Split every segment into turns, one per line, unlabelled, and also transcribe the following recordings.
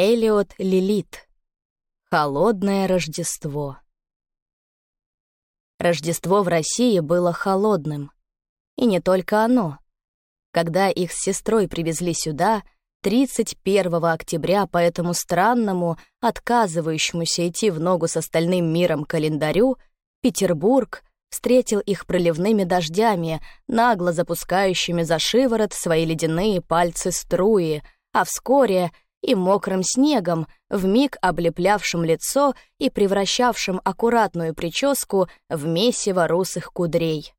Элиот Лилит. Холодное Рождество. Рождество в России было холодным. И не только оно. Когда их с сестрой привезли сюда, 31 октября по этому странному, отказывающемуся идти в ногу с остальным миром календарю, Петербург встретил их проливными дождями, нагло запускающими за шиворот свои ледяные пальцы струи, а вскоре и мокрым снегом, вмиг облеплявшим лицо и превращавшим аккуратную прическу в месиво русых кудрей.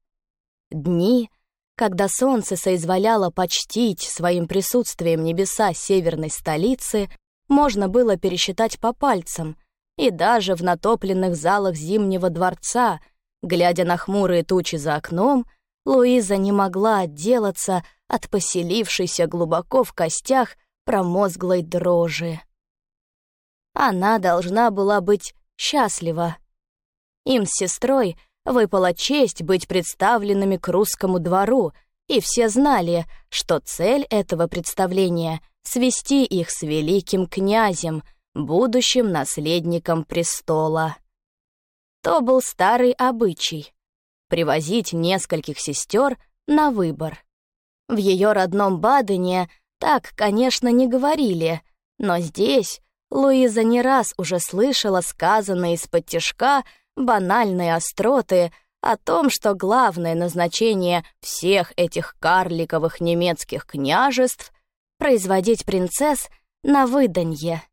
Дни, когда солнце соизволяло почтить своим присутствием небеса северной столицы, можно было пересчитать по пальцам, и даже в натопленных залах Зимнего дворца, глядя на хмурые тучи за окном, Луиза не могла отделаться от поселившейся глубоко в костях промозглой дрожи. Она должна была быть счастлива. Им с сестрой выпала честь быть представленными к русскому двору, и все знали, что цель этого представления — свести их с великим князем, будущим наследником престола. То был старый обычай — привозить нескольких сестер на выбор. В ее родном Бадене так, конечно, не говорили, но здесь Луиза не раз уже слышала сказанные из-под тяжка банальные остроты о том, что главное назначение всех этих карликовых немецких княжеств — производить принцесс на выданье.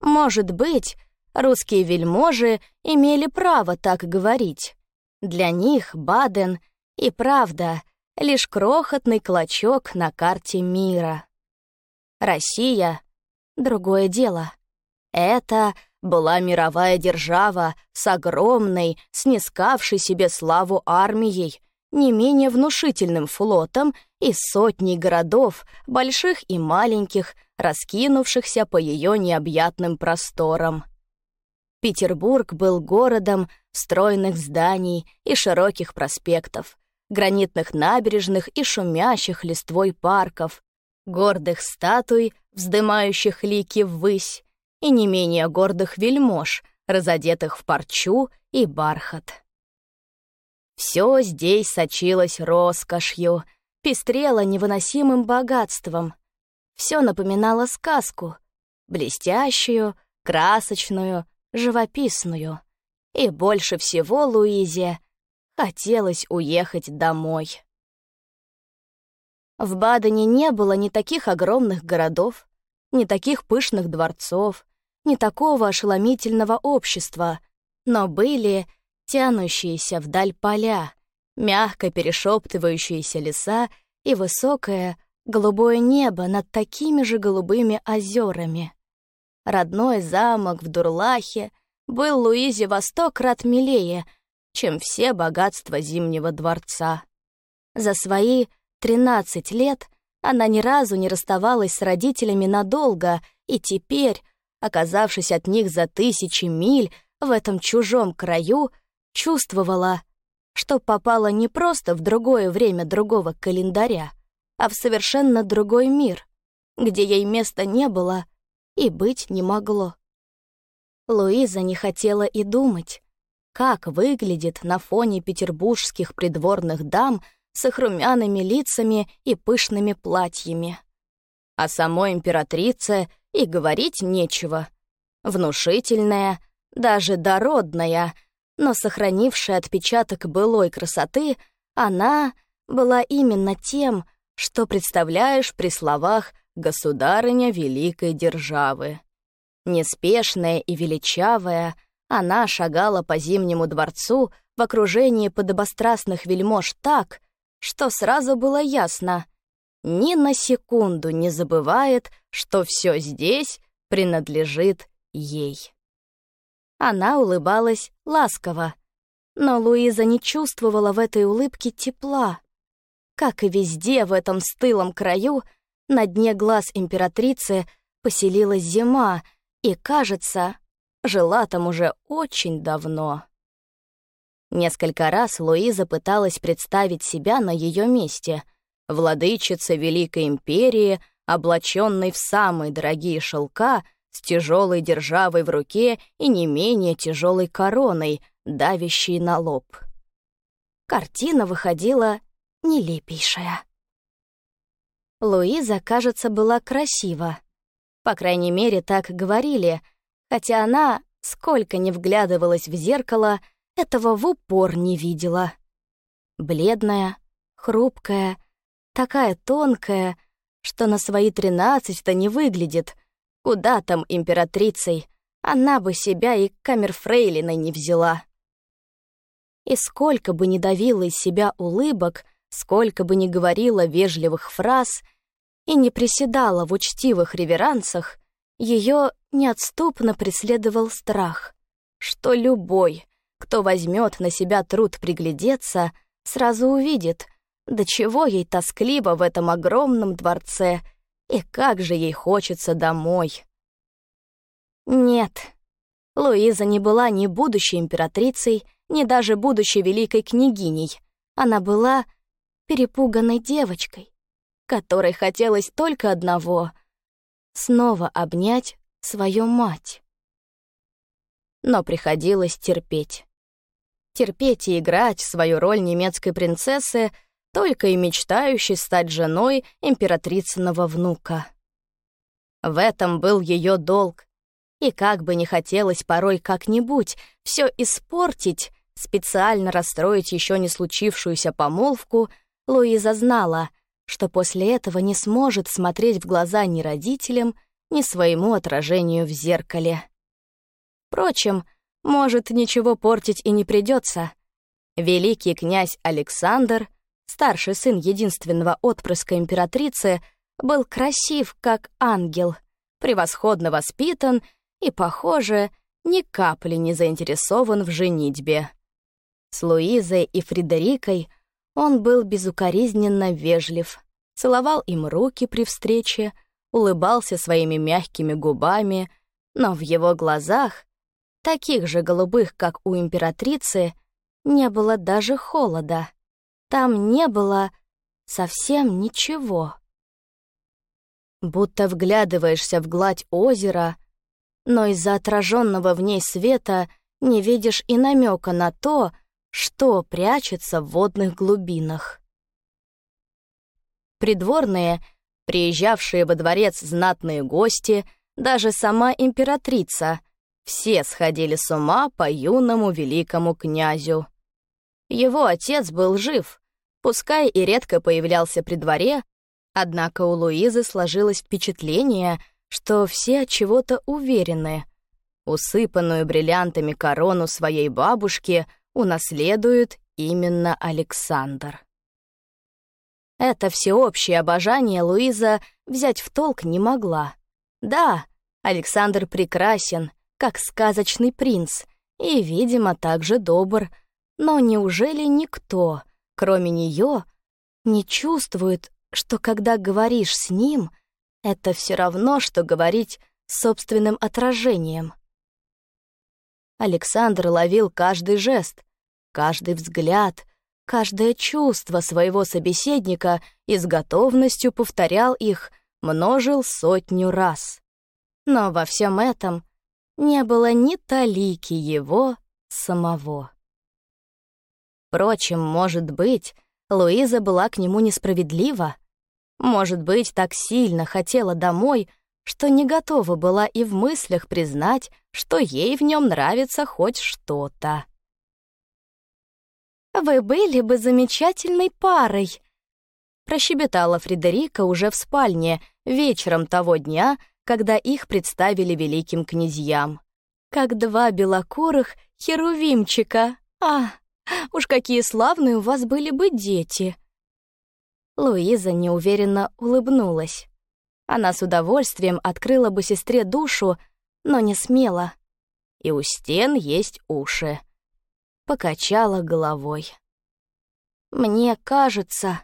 Может быть, русские вельможи имели право так говорить. Для них Баден и правда лишь крохотный клочок на карте мира. Россия — другое дело. Это была мировая держава с огромной, снискавшей себе славу армией, не менее внушительным флотом и сотней городов, больших и маленьких, раскинувшихся по ее необъятным просторам. Петербург был городом стройных зданий и широких проспектов, гранитных набережных и шумящих листвой парков, гордых статуй, вздымающих лики ввысь, и не менее гордых вельмож, разодетых в парчу и бархат. Все здесь сочилось роскошью, пестрело невыносимым богатством. Все напоминало сказку, блестящую, красочную, живописную. И больше всего Луизе Хотелось уехать домой. В Бадене не было ни таких огромных городов, ни таких пышных дворцов, ни такого ошеломительного общества, но были тянущиеся вдаль поля, мягко перешептывающиеся леса и высокое голубое небо над такими же голубыми озерами. Родной замок в Дурлахе был Луизе во сто крат милее — чем все богатства Зимнего дворца. За свои 13 лет она ни разу не расставалась с родителями надолго, и теперь, оказавшись от них за тысячи миль в этом чужом краю, чувствовала, что попала не просто в другое время другого календаря, а в совершенно другой мир, где ей места не было и быть не могло. Луиза не хотела и думать, как выглядит на фоне петербургских придворных дам с их румяными лицами и пышными платьями. О самой императрице и говорить нечего. Внушительная, даже дородная, но сохранившая отпечаток былой красоты, она была именно тем, что представляешь при словах «государыня великой державы». Неспешная и величавая — она шагала по Зимнему дворцу в окружении подобострастных вельмож так, что сразу было ясно — ни на секунду не забывает, что все здесь принадлежит ей. Она улыбалась ласково, но Луиза не чувствовала в этой улыбке тепла. Как и везде в этом стылом краю, на дне глаз императрицы поселилась зима, и, кажется, жила там уже очень давно. Несколько раз Луиза пыталась представить себя на ее месте, владычица Великой Империи, облаченный в самые дорогие шелка, с тяжелой державой в руке и не менее тяжелой короной, давящей на лоб. Картина выходила нелепейшая. Луиза, кажется, была красива. По крайней мере, так говорили, хотя она, сколько не вглядывалась в зеркало, этого в упор не видела. Бледная, хрупкая, такая тонкая, что на свои тринадцать-то не выглядит. Куда там императрицей? Она бы себя и камерфрейлиной не взяла. И сколько бы ни давила из себя улыбок, сколько бы ни говорила вежливых фраз и не приседала в учтивых реверансах, ее неотступно преследовал страх, что любой, кто возьмет на себя труд приглядеться, сразу увидит, до чего ей тоскливо в этом огромном дворце и как же ей хочется домой. Нет, Луиза не была ни будущей императрицей, ни даже будущей великой княгиней. Она была перепуганной девочкой, которой хотелось только одного — снова обнять свою мать. Но приходилось терпеть. Терпеть и играть свою роль немецкой принцессы, только и мечтающей стать женой императрицыного внука. В этом был ее долг, и как бы не хотелось порой как-нибудь все испортить, специально расстроить еще не случившуюся помолвку, Луиза знала, что после этого не сможет смотреть в глаза ни родителям, ни своему отражению в зеркале. Впрочем, может, ничего портить и не придется. Великий князь Александр, старший сын единственного отпрыска императрицы, был красив, как ангел, превосходно воспитан и, похоже, ни капли не заинтересован в женитьбе. С Луизой и Фредерикой он был безукоризненно вежлив, целовал им руки при встрече, улыбался своими мягкими губами, но в его глазах, таких же голубых, как у императрицы, не было даже холода. Там не было совсем ничего. Будто вглядываешься в гладь озера, но из-за отраженного в ней света не видишь и намека на то, прячется в водных глубинах. Придворные, приезжавшие во дворец знатные гости, даже сама императрица, все сходили с ума по юному великому князю. Его отец был жив, пускай и редко появлялся при дворе, однако у Луизы сложилось впечатление, что все от чего-то уверены. Усыпанную бриллиантами корону своей бабушки унаследует именно Александр. Это всеобщее обожание Луиза взять в толк не могла. Да, Александр прекрасен, как сказочный принц, и, видимо, также добр, но неужели никто, кроме нее, не чувствует, что когда говоришь с ним, это все равно, что говорить с собственным отражением? Александр ловил каждый жест, каждый взгляд, каждое чувство своего собеседника и с готовностью повторял их, множил сотню раз. Но во всем этом не было ни талики его самого. Впрочем, может быть, Луиза была к нему несправедлива. Может быть, так сильно хотела домой, что не готова была и в мыслях признать, что ей в нем нравится хоть что-то. «Вы были бы замечательной парой», — прощебетала Фредерика уже в спальне вечером того дня, когда их представили великим князьям. «Как два белокурых херувимчика. А, уж какие славные у вас были бы дети!» Луиза неуверенно улыбнулась. Она с удовольствием открыла бы сестре душу, но не смела. И у стен есть уши. Покачала головой. «Мне кажется,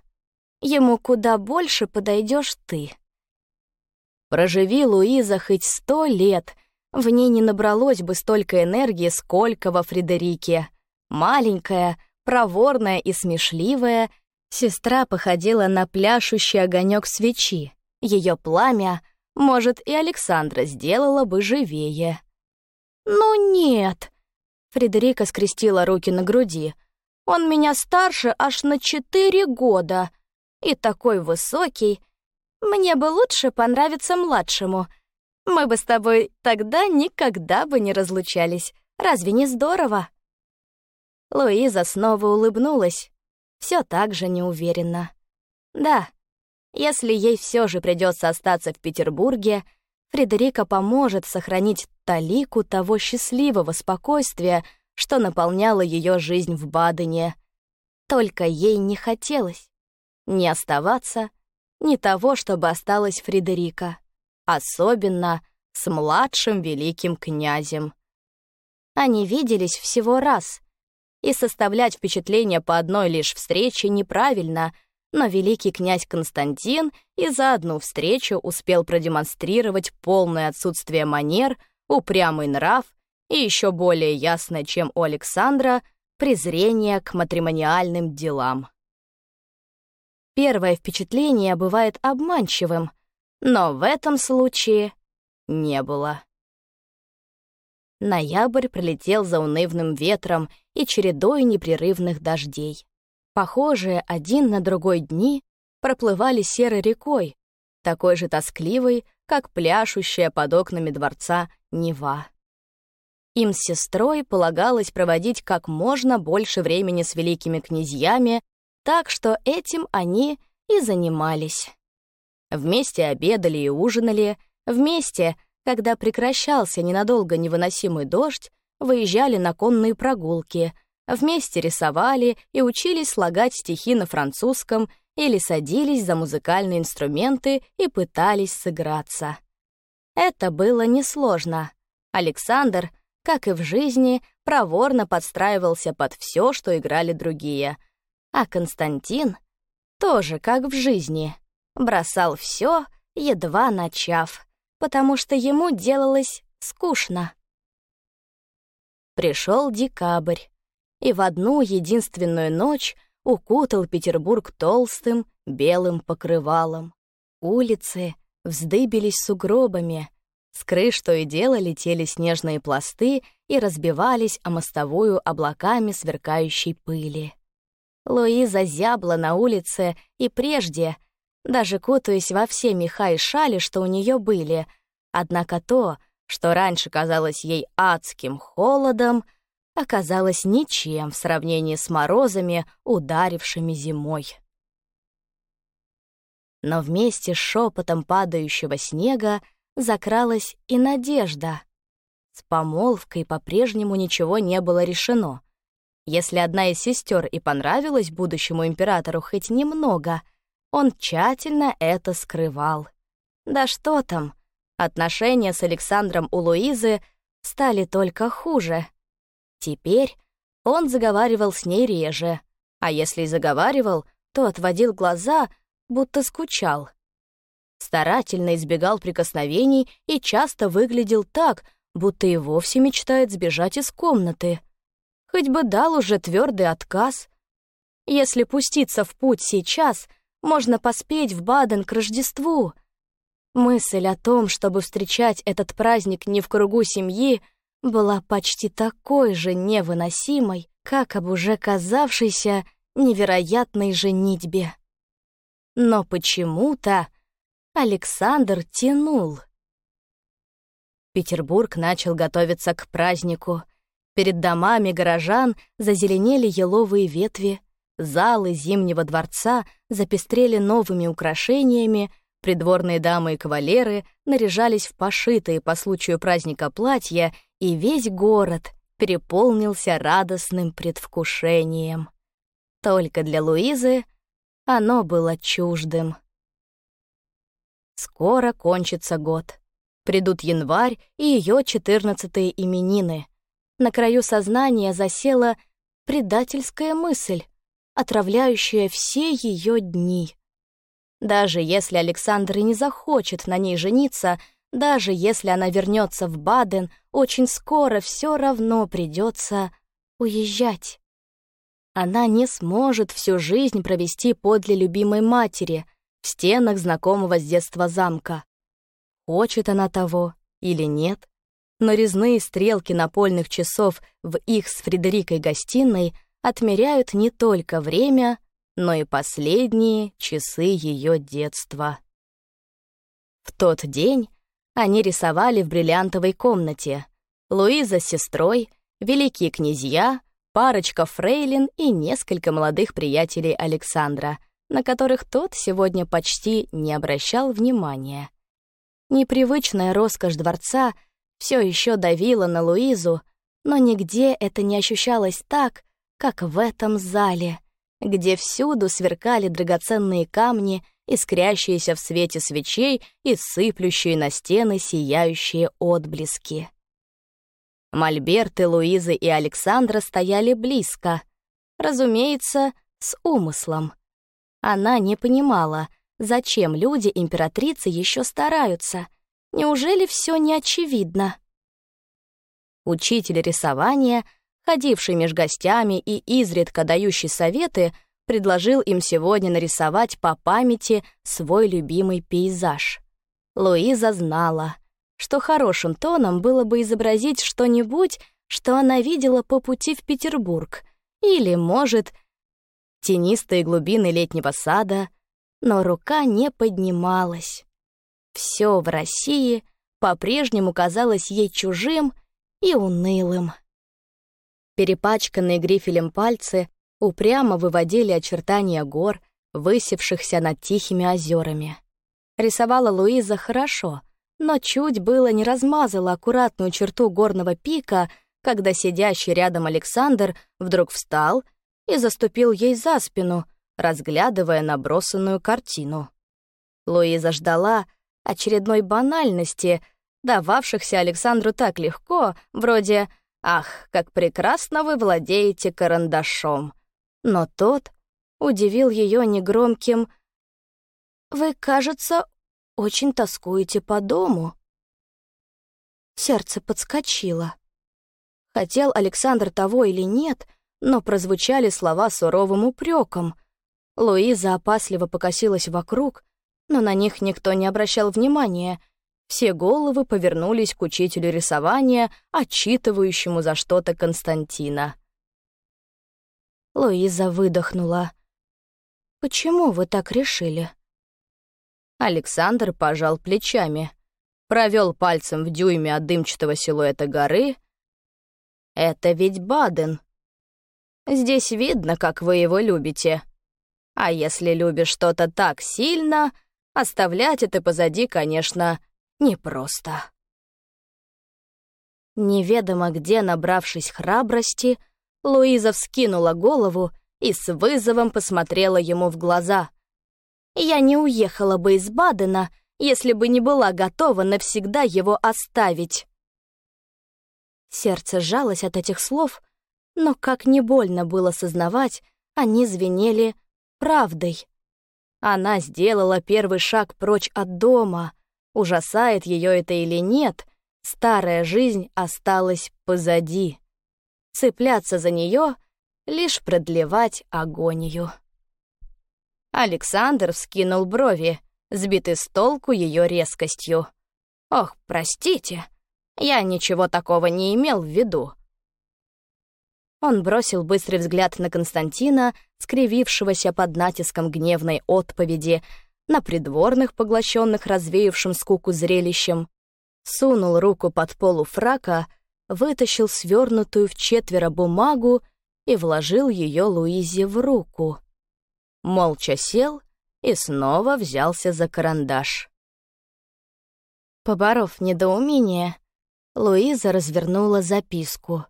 ему куда больше подойдешь ты». Проживи Луиза хоть сто лет, в ней не набралось бы столько энергии, сколько во Фредерике. Маленькая, проворная и смешливая, сестра походила на пляшущий огонек свечи, Ее пламя, может, и Александра сделала бы живее. «Ну нет!» Фредерика скрестила руки на груди. «Он меня старше аж на четыре года. И такой высокий. Мне бы лучше понравиться младшему. Мы бы с тобой тогда никогда бы не разлучались. Разве не здорово?» Луиза снова улыбнулась, все так же неуверенно. Да, если ей все же придется остаться в Петербурге, Фредерика поможет сохранить талику того счастливого спокойствия, что наполняло ее жизнь в Бадене. Только ей не хотелось ни оставаться, ни того, чтобы осталась Фредерика, особенно с младшим великим князем. Они виделись всего раз, и составлять впечатление по одной лишь встрече неправильно, но великий князь Константин и за одну встречу успел продемонстрировать полное отсутствие манер, упрямый нрав и еще более ясное, чем у Александра, презрение к матримониальным делам. Первое впечатление бывает обманчивым, но в этом случае не было. Ноябрь пролетел за унывным ветром и чередой непрерывных дождей. Похожие один на другой дни проплывали серой рекой, такой же тоскливой, как пляшущая под окнами дворца Нева. Им с сестрой полагалось проводить как можно больше времени с великими князьями, так что этим они и занимались. Вместе обедали и ужинали, вместе когда прекращался ненадолго невыносимый дождь, выезжали на конные прогулки, вместе рисовали и учились слагать стихи на французском или садились за музыкальные инструменты и пытались сыграться. Это было несложно. Александр, как и в жизни, проворно подстраивался под все, что играли другие. А Константин, тоже как в жизни, бросал все, едва начав потому что ему делалось скучно. Пришел декабрь, и в одну единственную ночь укутал Петербург толстым белым покрывалом. Улицы вздыбились сугробами, с крыш то и дело летели снежные пласты и разбивались о мостовую облаками сверкающей пыли. Луиза зябла на улице и прежде, даже кутаясь во все меха и шали, что у нее были. Однако то, что раньше казалось ей адским холодом, оказалось ничем в сравнении с морозами, ударившими зимой. Но вместе с шепотом падающего снега закралась и надежда. С помолвкой по-прежнему ничего не было решено. Если одна из сестер и понравилась будущему императору хоть немного — он тщательно это скрывал. Да что там, отношения с Александром у Луизы стали только хуже. Теперь он заговаривал с ней реже, а если и заговаривал, то отводил глаза, будто скучал. Старательно избегал прикосновений и часто выглядел так, будто и вовсе мечтает сбежать из комнаты. Хоть бы дал уже твердый отказ. Если пуститься в путь сейчас — можно поспеть в Баден к Рождеству. Мысль о том, чтобы встречать этот праздник не в кругу семьи, была почти такой же невыносимой, как об уже казавшейся невероятной женитьбе. Но почему-то Александр тянул. Петербург начал готовиться к празднику. Перед домами горожан зазеленели еловые ветви, Залы Зимнего дворца запестрели новыми украшениями, придворные дамы и кавалеры наряжались в пошитые по случаю праздника платья, и весь город переполнился радостным предвкушением. Только для Луизы оно было чуждым. Скоро кончится год. Придут январь и ее четырнадцатые именины. На краю сознания засела предательская мысль отравляющая все ее дни. Даже если Александр и не захочет на ней жениться, даже если она вернется в Баден, очень скоро все равно придется уезжать. Она не сможет всю жизнь провести подле любимой матери, в стенах знакомого с детства замка. Хочет она того или нет, но резные стрелки напольных часов в их с Фредерикой гостиной отмеряют не только время, но и последние часы ее детства. В тот день они рисовали в бриллиантовой комнате. Луиза с сестрой, великие князья, парочка фрейлин и несколько молодых приятелей Александра, на которых тот сегодня почти не обращал внимания. Непривычная роскошь дворца все еще давила на Луизу, но нигде это не ощущалось так, как в этом зале, где всюду сверкали драгоценные камни, искрящиеся в свете свечей и сыплющие на стены сияющие отблески. Мольберты Луизы и Александра стояли близко, разумеется, с умыслом. Она не понимала, зачем люди императрицы еще стараются. Неужели все не очевидно? Учитель рисования, ходивший меж гостями и изредка дающий советы, предложил им сегодня нарисовать по памяти свой любимый пейзаж. Луиза знала, что хорошим тоном было бы изобразить что-нибудь, что она видела по пути в Петербург, или, может, тенистые глубины летнего сада, но рука не поднималась. Все в России по-прежнему казалось ей чужим и унылым. Перепачканные грифелем пальцы упрямо выводили очертания гор, высевшихся над тихими озерами. Рисовала Луиза хорошо, но чуть было не размазала аккуратную черту горного пика, когда сидящий рядом Александр вдруг встал и заступил ей за спину, разглядывая набросанную картину. Луиза ждала очередной банальности, дававшихся Александру так легко, вроде «Ах, как прекрасно вы владеете карандашом!» Но тот удивил ее негромким «Вы, кажется, очень тоскуете по дому». Сердце подскочило. Хотел Александр того или нет, но прозвучали слова суровым упреком. Луиза опасливо покосилась вокруг, но на них никто не обращал внимания. Все головы повернулись к учителю рисования, отчитывающему за что-то Константина. Луиза выдохнула. «Почему вы так решили?» Александр пожал плечами, провел пальцем в дюйме от дымчатого силуэта горы. «Это ведь Баден. Здесь видно, как вы его любите. А если любишь что-то так сильно, оставлять это позади, конечно, непросто». Неведомо где, набравшись храбрости, Луиза вскинула голову и с вызовом посмотрела ему в глаза. «Я не уехала бы из Бадена, если бы не была готова навсегда его оставить». Сердце сжалось от этих слов, но как не больно было сознавать, они звенели правдой. Она сделала первый шаг прочь от дома. Ужасает ее это или нет, старая жизнь осталась позади цепляться за нее, лишь продлевать агонию. Александр вскинул брови, сбитый с толку ее резкостью. «Ох, простите, я ничего такого не имел в виду». Он бросил быстрый взгляд на Константина, скривившегося под натиском гневной отповеди, на придворных, поглощенных развеявшим скуку зрелищем, сунул руку под полу фрака, вытащил свернутую в четверо бумагу и вложил ее Луизе в руку. Молча сел и снова взялся за карандаш. Поборов недоумение, Луиза развернула записку.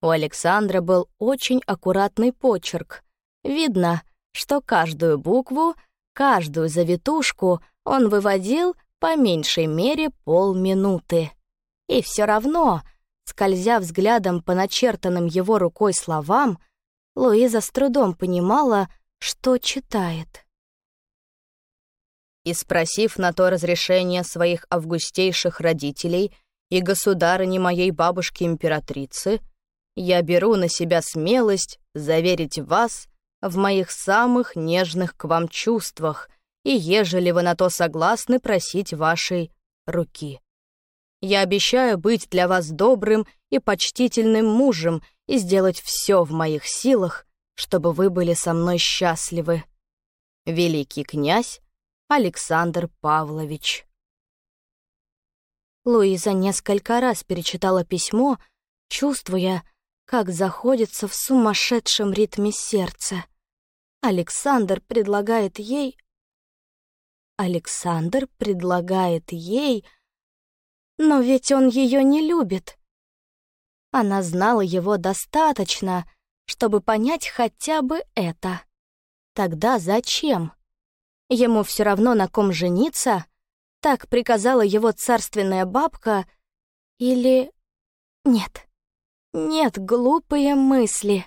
У Александра был очень аккуратный почерк. Видно, что каждую букву, каждую завитушку он выводил по меньшей мере полминуты. И все равно Скользя взглядом по начертанным его рукой словам, Луиза с трудом понимала, что читает. И спросив на то разрешение своих августейших родителей и государыни моей бабушки-императрицы, я беру на себя смелость заверить вас в моих самых нежных к вам чувствах и ежели вы на то согласны просить вашей руки. Я обещаю быть для вас добрым и почтительным мужем и сделать все в моих силах, чтобы вы были со мной счастливы. Великий князь Александр Павлович. Луиза несколько раз перечитала письмо, чувствуя, как заходится в сумасшедшем ритме сердце. Александр предлагает ей... Александр предлагает ей... Но ведь он ее не любит. Она знала его достаточно, чтобы понять хотя бы это. Тогда зачем? Ему все равно на ком жениться? Так приказала его царственная бабка? Или... Нет. Нет, глупые мысли.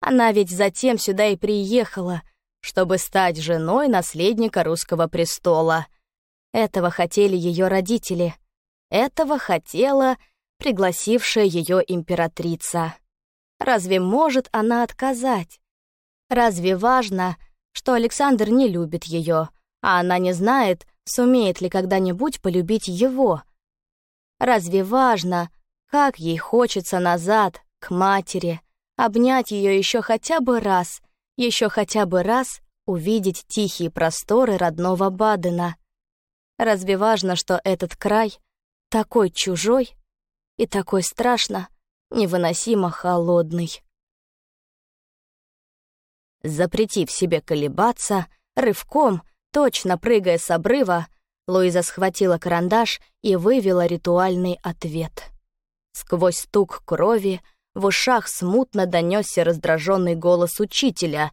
Она ведь затем сюда и приехала, чтобы стать женой наследника русского престола. Этого хотели ее родители. Этого хотела пригласившая ее императрица. Разве может она отказать? Разве важно, что Александр не любит ее, а она не знает, сумеет ли когда-нибудь полюбить его? Разве важно, как ей хочется назад, к матери, обнять ее еще хотя бы раз, еще хотя бы раз увидеть тихие просторы родного Бадена? Разве важно, что этот край — такой чужой и такой страшно, невыносимо холодный. Запретив себе колебаться, рывком, точно прыгая с обрыва, Луиза схватила карандаш и вывела ритуальный ответ. Сквозь стук крови в ушах смутно донесся раздраженный голос учителя.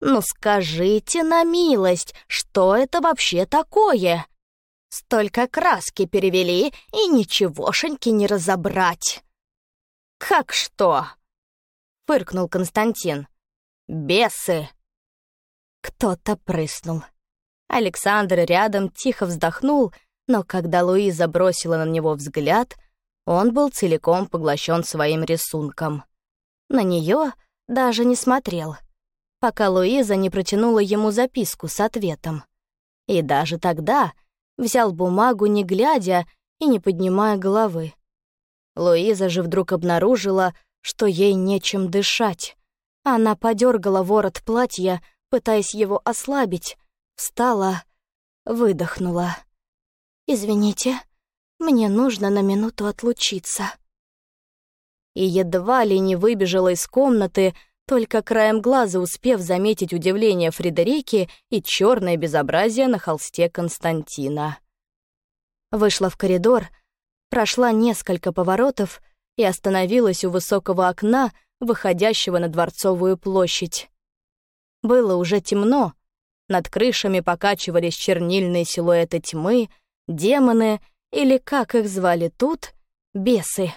«Ну скажите на милость, что это вообще такое?» Столько краски перевели, и ничегошеньки не разобрать. «Как что?» — фыркнул Константин. «Бесы!» Кто-то прыснул. Александр рядом тихо вздохнул, но когда Луиза бросила на него взгляд, он был целиком поглощен своим рисунком. На нее даже не смотрел, пока Луиза не протянула ему записку с ответом. И даже тогда взял бумагу, не глядя и не поднимая головы. Луиза же вдруг обнаружила, что ей нечем дышать. Она подергала ворот платья, пытаясь его ослабить, встала, выдохнула. «Извините, мне нужно на минуту отлучиться». И едва ли не выбежала из комнаты, только краем глаза успев заметить удивление Фредерики и черное безобразие на холсте Константина. Вышла в коридор, прошла несколько поворотов и остановилась у высокого окна, выходящего на Дворцовую площадь. Было уже темно, над крышами покачивались чернильные силуэты тьмы, демоны, или, как их звали тут, бесы.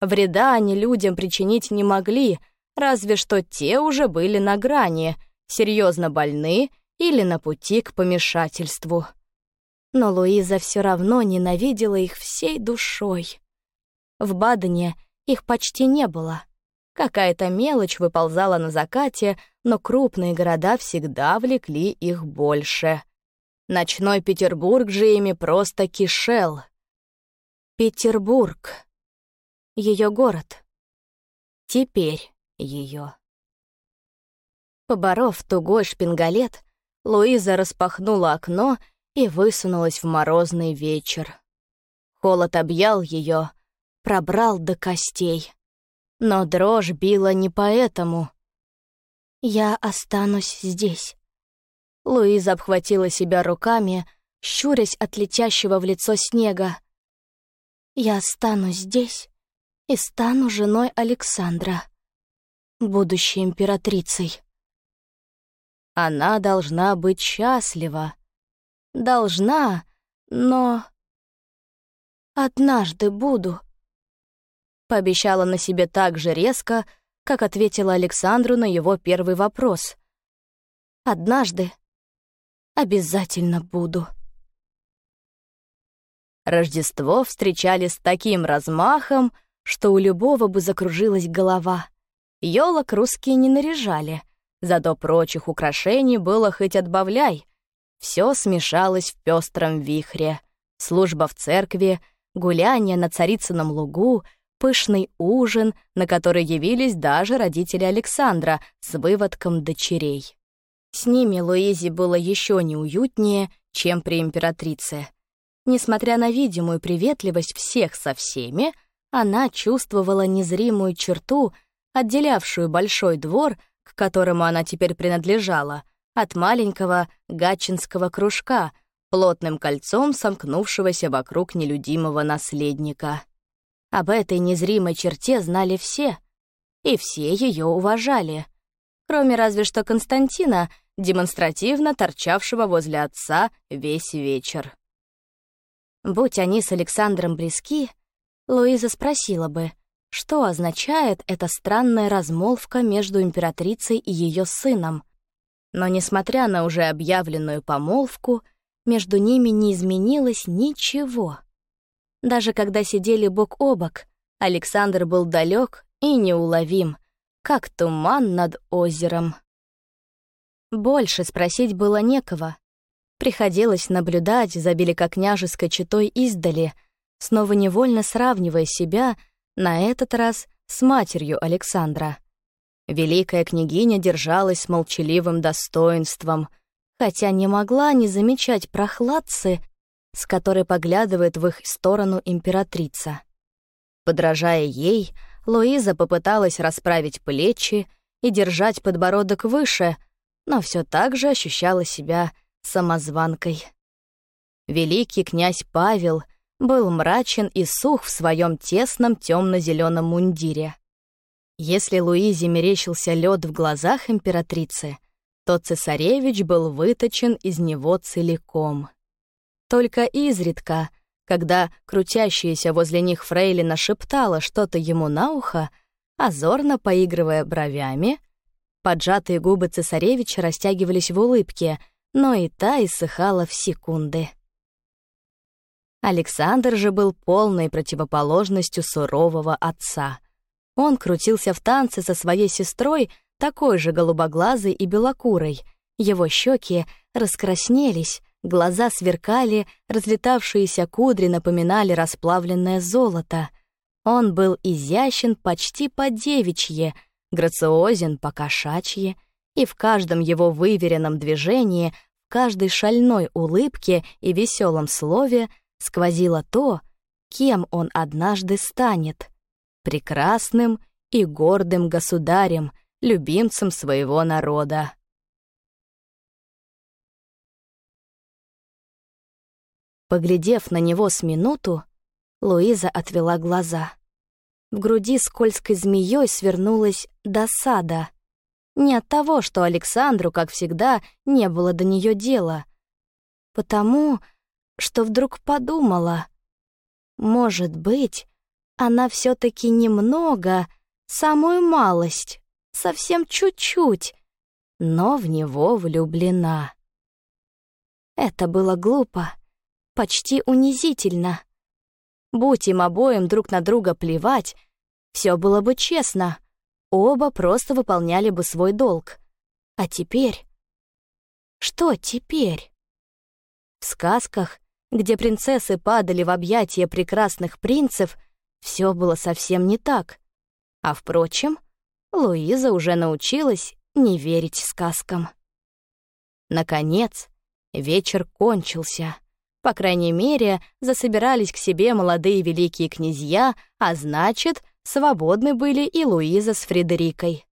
Вреда они людям причинить не могли — разве что те уже были на грани, серьезно больны или на пути к помешательству. Но Луиза все равно ненавидела их всей душой. В Бадене их почти не было. Какая-то мелочь выползала на закате, но крупные города всегда влекли их больше. Ночной Петербург же ими просто кишел. Петербург. Ее город. Теперь ее. Поборов тугой шпингалет, Луиза распахнула окно и высунулась в морозный вечер. Холод объял ее, пробрал до костей. Но дрожь била не поэтому. «Я останусь здесь». Луиза обхватила себя руками, щурясь от летящего в лицо снега. «Я останусь здесь и стану женой Александра» будущей императрицей. Она должна быть счастлива. Должна, но... Однажды буду. Пообещала на себе так же резко, как ответила Александру на его первый вопрос. Однажды обязательно буду. Рождество встречали с таким размахом, что у любого бы закружилась голова — Ёлок русские не наряжали, зато прочих украшений было хоть отбавляй. все смешалось в пестром вихре. Служба в церкви, гуляние на Царицыном лугу, пышный ужин, на который явились даже родители Александра с выводком дочерей. С ними Луизе было еще неуютнее, чем при императрице. Несмотря на видимую приветливость всех со всеми, она чувствовала незримую черту, отделявшую большой двор, к которому она теперь принадлежала, от маленького гатчинского кружка, плотным кольцом сомкнувшегося вокруг нелюдимого наследника. Об этой незримой черте знали все, и все ее уважали, кроме разве что Константина, демонстративно торчавшего возле отца весь вечер. Будь они с Александром близки, Луиза спросила бы, что означает эта странная размолвка между императрицей и ее сыном. Но, несмотря на уже объявленную помолвку, между ними не изменилось ничего. Даже когда сидели бок о бок, Александр был далек и неуловим, как туман над озером. Больше спросить было некого. Приходилось наблюдать за великокняжеской четой издали, снова невольно сравнивая себя, на этот раз, с матерью Александра. Великая княгиня держалась с молчаливым достоинством, хотя не могла не замечать прохладцы, с которой поглядывает в их сторону императрица. Подражая ей, Луиза попыталась расправить плечи и держать подбородок выше, но все так же ощущала себя самозванкой. Великий князь Павел был мрачен и сух в своем тесном темно-зеленом мундире. Если Луизе мерещился лед в глазах императрицы, то цесаревич был выточен из него целиком. Только изредка, когда крутящаяся возле них фрейлина шептала что-то ему на ухо, озорно поигрывая бровями, поджатые губы цесаревича растягивались в улыбке, но и та иссыхала в секунды. Александр же был полной противоположностью сурового отца. Он крутился в танце со своей сестрой, такой же голубоглазой и белокурой. Его щеки раскраснелись, глаза сверкали, разлетавшиеся кудри напоминали расплавленное золото. Он был изящен почти по девичье, грациозен по кошачье — и в каждом его выверенном движении, в каждой шальной улыбке и веселом слове сквозило то, кем он однажды станет — прекрасным и гордым государем, любимцем своего народа. Поглядев на него с минуту, Луиза отвела глаза. В груди скользкой змеей свернулась досада — не от того, что Александру, как всегда, не было до нее дела. Потому, что вдруг подумала, может быть, она все таки немного, самую малость, совсем чуть-чуть, но в него влюблена. Это было глупо, почти унизительно. Будь им обоим друг на друга плевать, все было бы честно — Оба просто выполняли бы свой долг. А теперь? Что теперь? В сказках, где принцессы падали в объятия прекрасных принцев, все было совсем не так. А впрочем, Луиза уже научилась не верить сказкам. Наконец, вечер кончился. По крайней мере, засобирались к себе молодые великие князья, а значит, свободны были и Луиза с Фредерикой.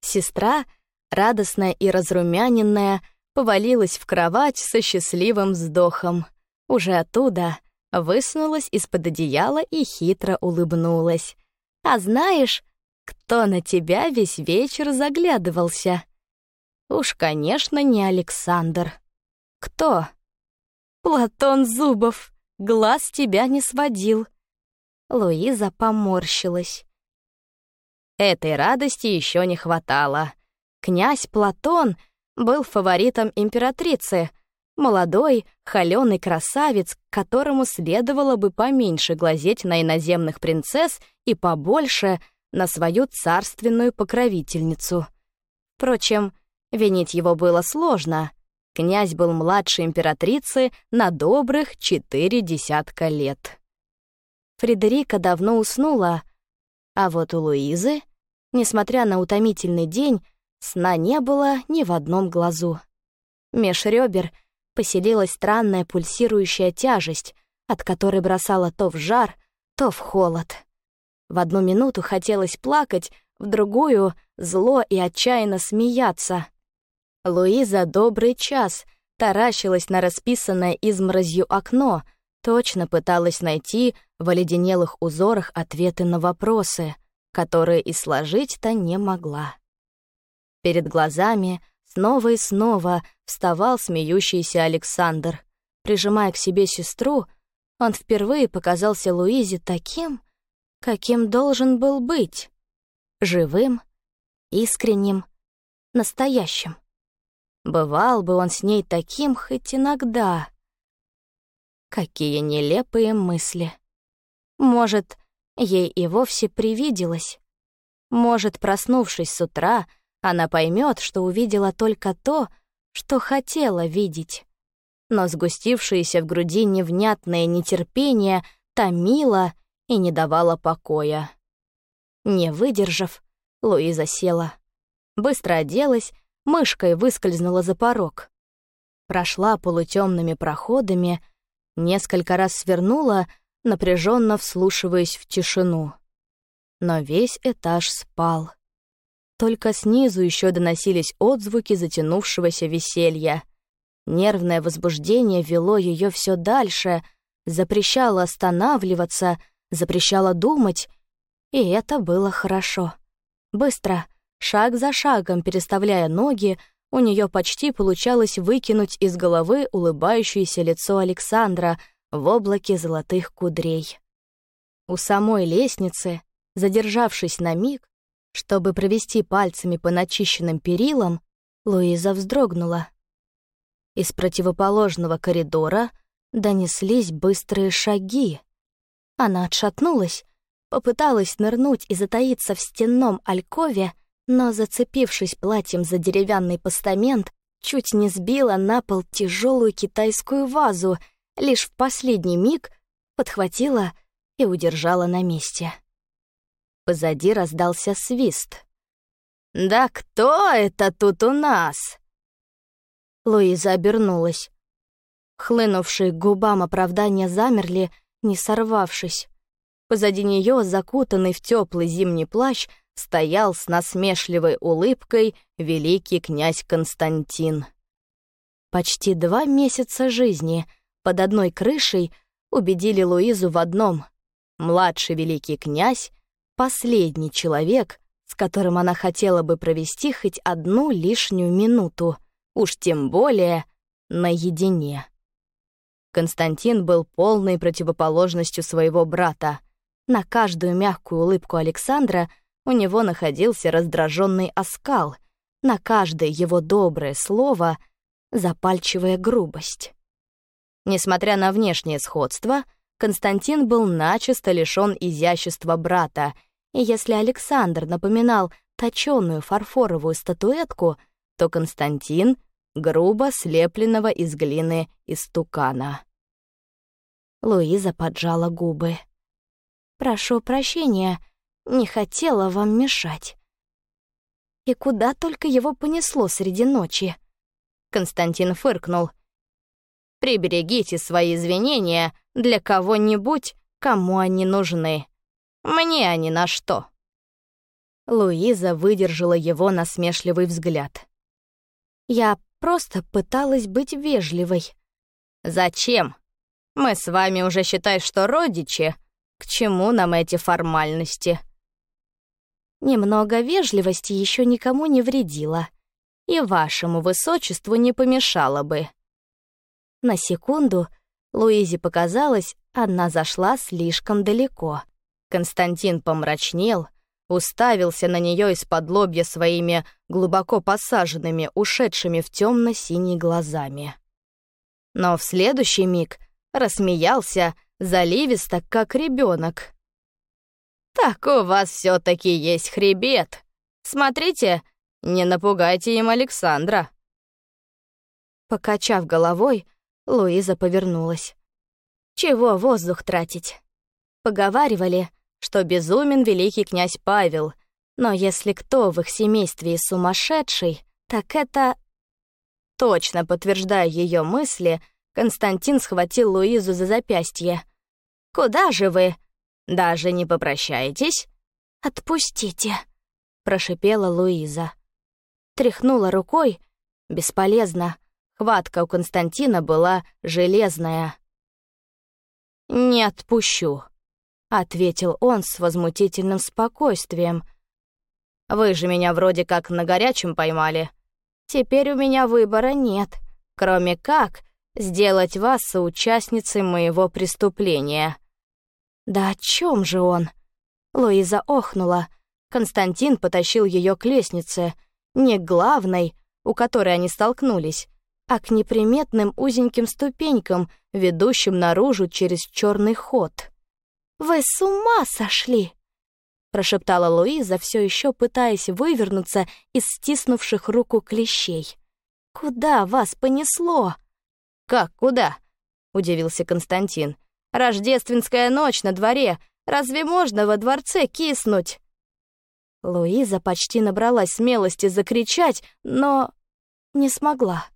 Сестра, радостная и разрумяненная, повалилась в кровать со счастливым вздохом. Уже оттуда высунулась из-под одеяла и хитро улыбнулась. «А знаешь, кто на тебя весь вечер заглядывался?» «Уж, конечно, не Александр». «Кто?» «Платон Зубов, глаз тебя не сводил», Луиза поморщилась. Этой радости еще не хватало. Князь Платон был фаворитом императрицы, молодой, холеный красавец, которому следовало бы поменьше глазеть на иноземных принцесс и побольше на свою царственную покровительницу. Впрочем, винить его было сложно. Князь был младше императрицы на добрых четыре десятка лет. Фредерика давно уснула, а вот у Луизы, несмотря на утомительный день, сна не было ни в одном глазу. Меж ребер поселилась странная пульсирующая тяжесть, от которой бросала то в жар, то в холод. В одну минуту хотелось плакать, в другую — зло и отчаянно смеяться. Луиза добрый час таращилась на расписанное изморозью окно, точно пыталась найти в оледенелых узорах ответы на вопросы, которые и сложить-то не могла. Перед глазами снова и снова вставал смеющийся Александр. Прижимая к себе сестру, он впервые показался Луизе таким, каким должен был быть. Живым, искренним, настоящим. Бывал бы он с ней таким хоть иногда. Какие нелепые мысли. Может, ей и вовсе привиделось. Может, проснувшись с утра, она поймет, что увидела только то, что хотела видеть. Но сгустившееся в груди невнятное нетерпение томило и не давало покоя. Не выдержав, Луиза села. Быстро оделась мышкой выскользнула за порог. Прошла полутемными проходами, несколько раз свернула, напряженно вслушиваясь в тишину. Но весь этаж спал. Только снизу еще доносились отзвуки затянувшегося веселья. Нервное возбуждение вело ее все дальше, запрещало останавливаться, запрещало думать, и это было хорошо. Быстро, Шаг за шагом, переставляя ноги, у нее почти получалось выкинуть из головы улыбающееся лицо Александра в облаке золотых кудрей. У самой лестницы, задержавшись на миг, чтобы провести пальцами по начищенным перилам, Луиза вздрогнула. Из противоположного коридора донеслись быстрые шаги. Она отшатнулась, попыталась нырнуть и затаиться в стенном алькове, но, зацепившись платьем за деревянный постамент, чуть не сбила на пол тяжелую китайскую вазу, лишь в последний миг подхватила и удержала на месте. Позади раздался свист. «Да кто это тут у нас?» Луиза обернулась. Хлынувшие к губам оправдания замерли, не сорвавшись. Позади нее, закутанный в теплый зимний плащ, стоял с насмешливой улыбкой великий князь Константин. Почти два месяца жизни под одной крышей убедили Луизу в одном. Младший великий князь — последний человек, с которым она хотела бы провести хоть одну лишнюю минуту, уж тем более наедине. Константин был полной противоположностью своего брата. На каждую мягкую улыбку Александра у него находился раздраженный оскал, на каждое его доброе слово запальчивая грубость. Несмотря на внешнее сходство, Константин был начисто лишён изящества брата, и если Александр напоминал точёную фарфоровую статуэтку, то Константин — грубо слепленного из глины истукана. Луиза поджала губы. «Прошу прощения», не хотела вам мешать. И куда только его понесло среди ночи? Константин фыркнул. «Приберегите свои извинения для кого-нибудь, кому они нужны. Мне они на что?» Луиза выдержала его насмешливый взгляд. «Я просто пыталась быть вежливой». «Зачем? Мы с вами уже считаем, что родичи. К чему нам эти формальности?» Немного вежливости еще никому не вредило, и вашему высочеству не помешало бы. На секунду Луизе показалось, она зашла слишком далеко. Константин помрачнел, уставился на нее из-под лобья своими глубоко посаженными, ушедшими в темно-синий глазами. Но в следующий миг рассмеялся заливисто, как ребенок. Так у вас все-таки есть хребет. Смотрите, не напугайте им Александра. Покачав головой, Луиза повернулась. Чего воздух тратить? Поговаривали, что безумен великий князь Павел, но если кто в их семействе сумасшедший, так это... Точно подтверждая ее мысли, Константин схватил Луизу за запястье. «Куда же вы? Даже не попрощаетесь?» «Отпустите», — прошипела Луиза. Тряхнула рукой. Бесполезно. Хватка у Константина была железная. «Не отпущу», — ответил он с возмутительным спокойствием. «Вы же меня вроде как на горячем поймали. Теперь у меня выбора нет, кроме как сделать вас соучастницей моего преступления». «Да о чем же он?» Луиза охнула. Константин потащил ее к лестнице, не к главной, у которой они столкнулись, а к неприметным узеньким ступенькам, ведущим наружу через черный ход. «Вы с ума сошли!» прошептала Луиза, все еще пытаясь вывернуться из стиснувших руку клещей. «Куда вас понесло?» «Как куда?» — удивился Константин. «Рождественская ночь на дворе. Разве можно во дворце киснуть?» Луиза почти набралась смелости закричать, но не смогла.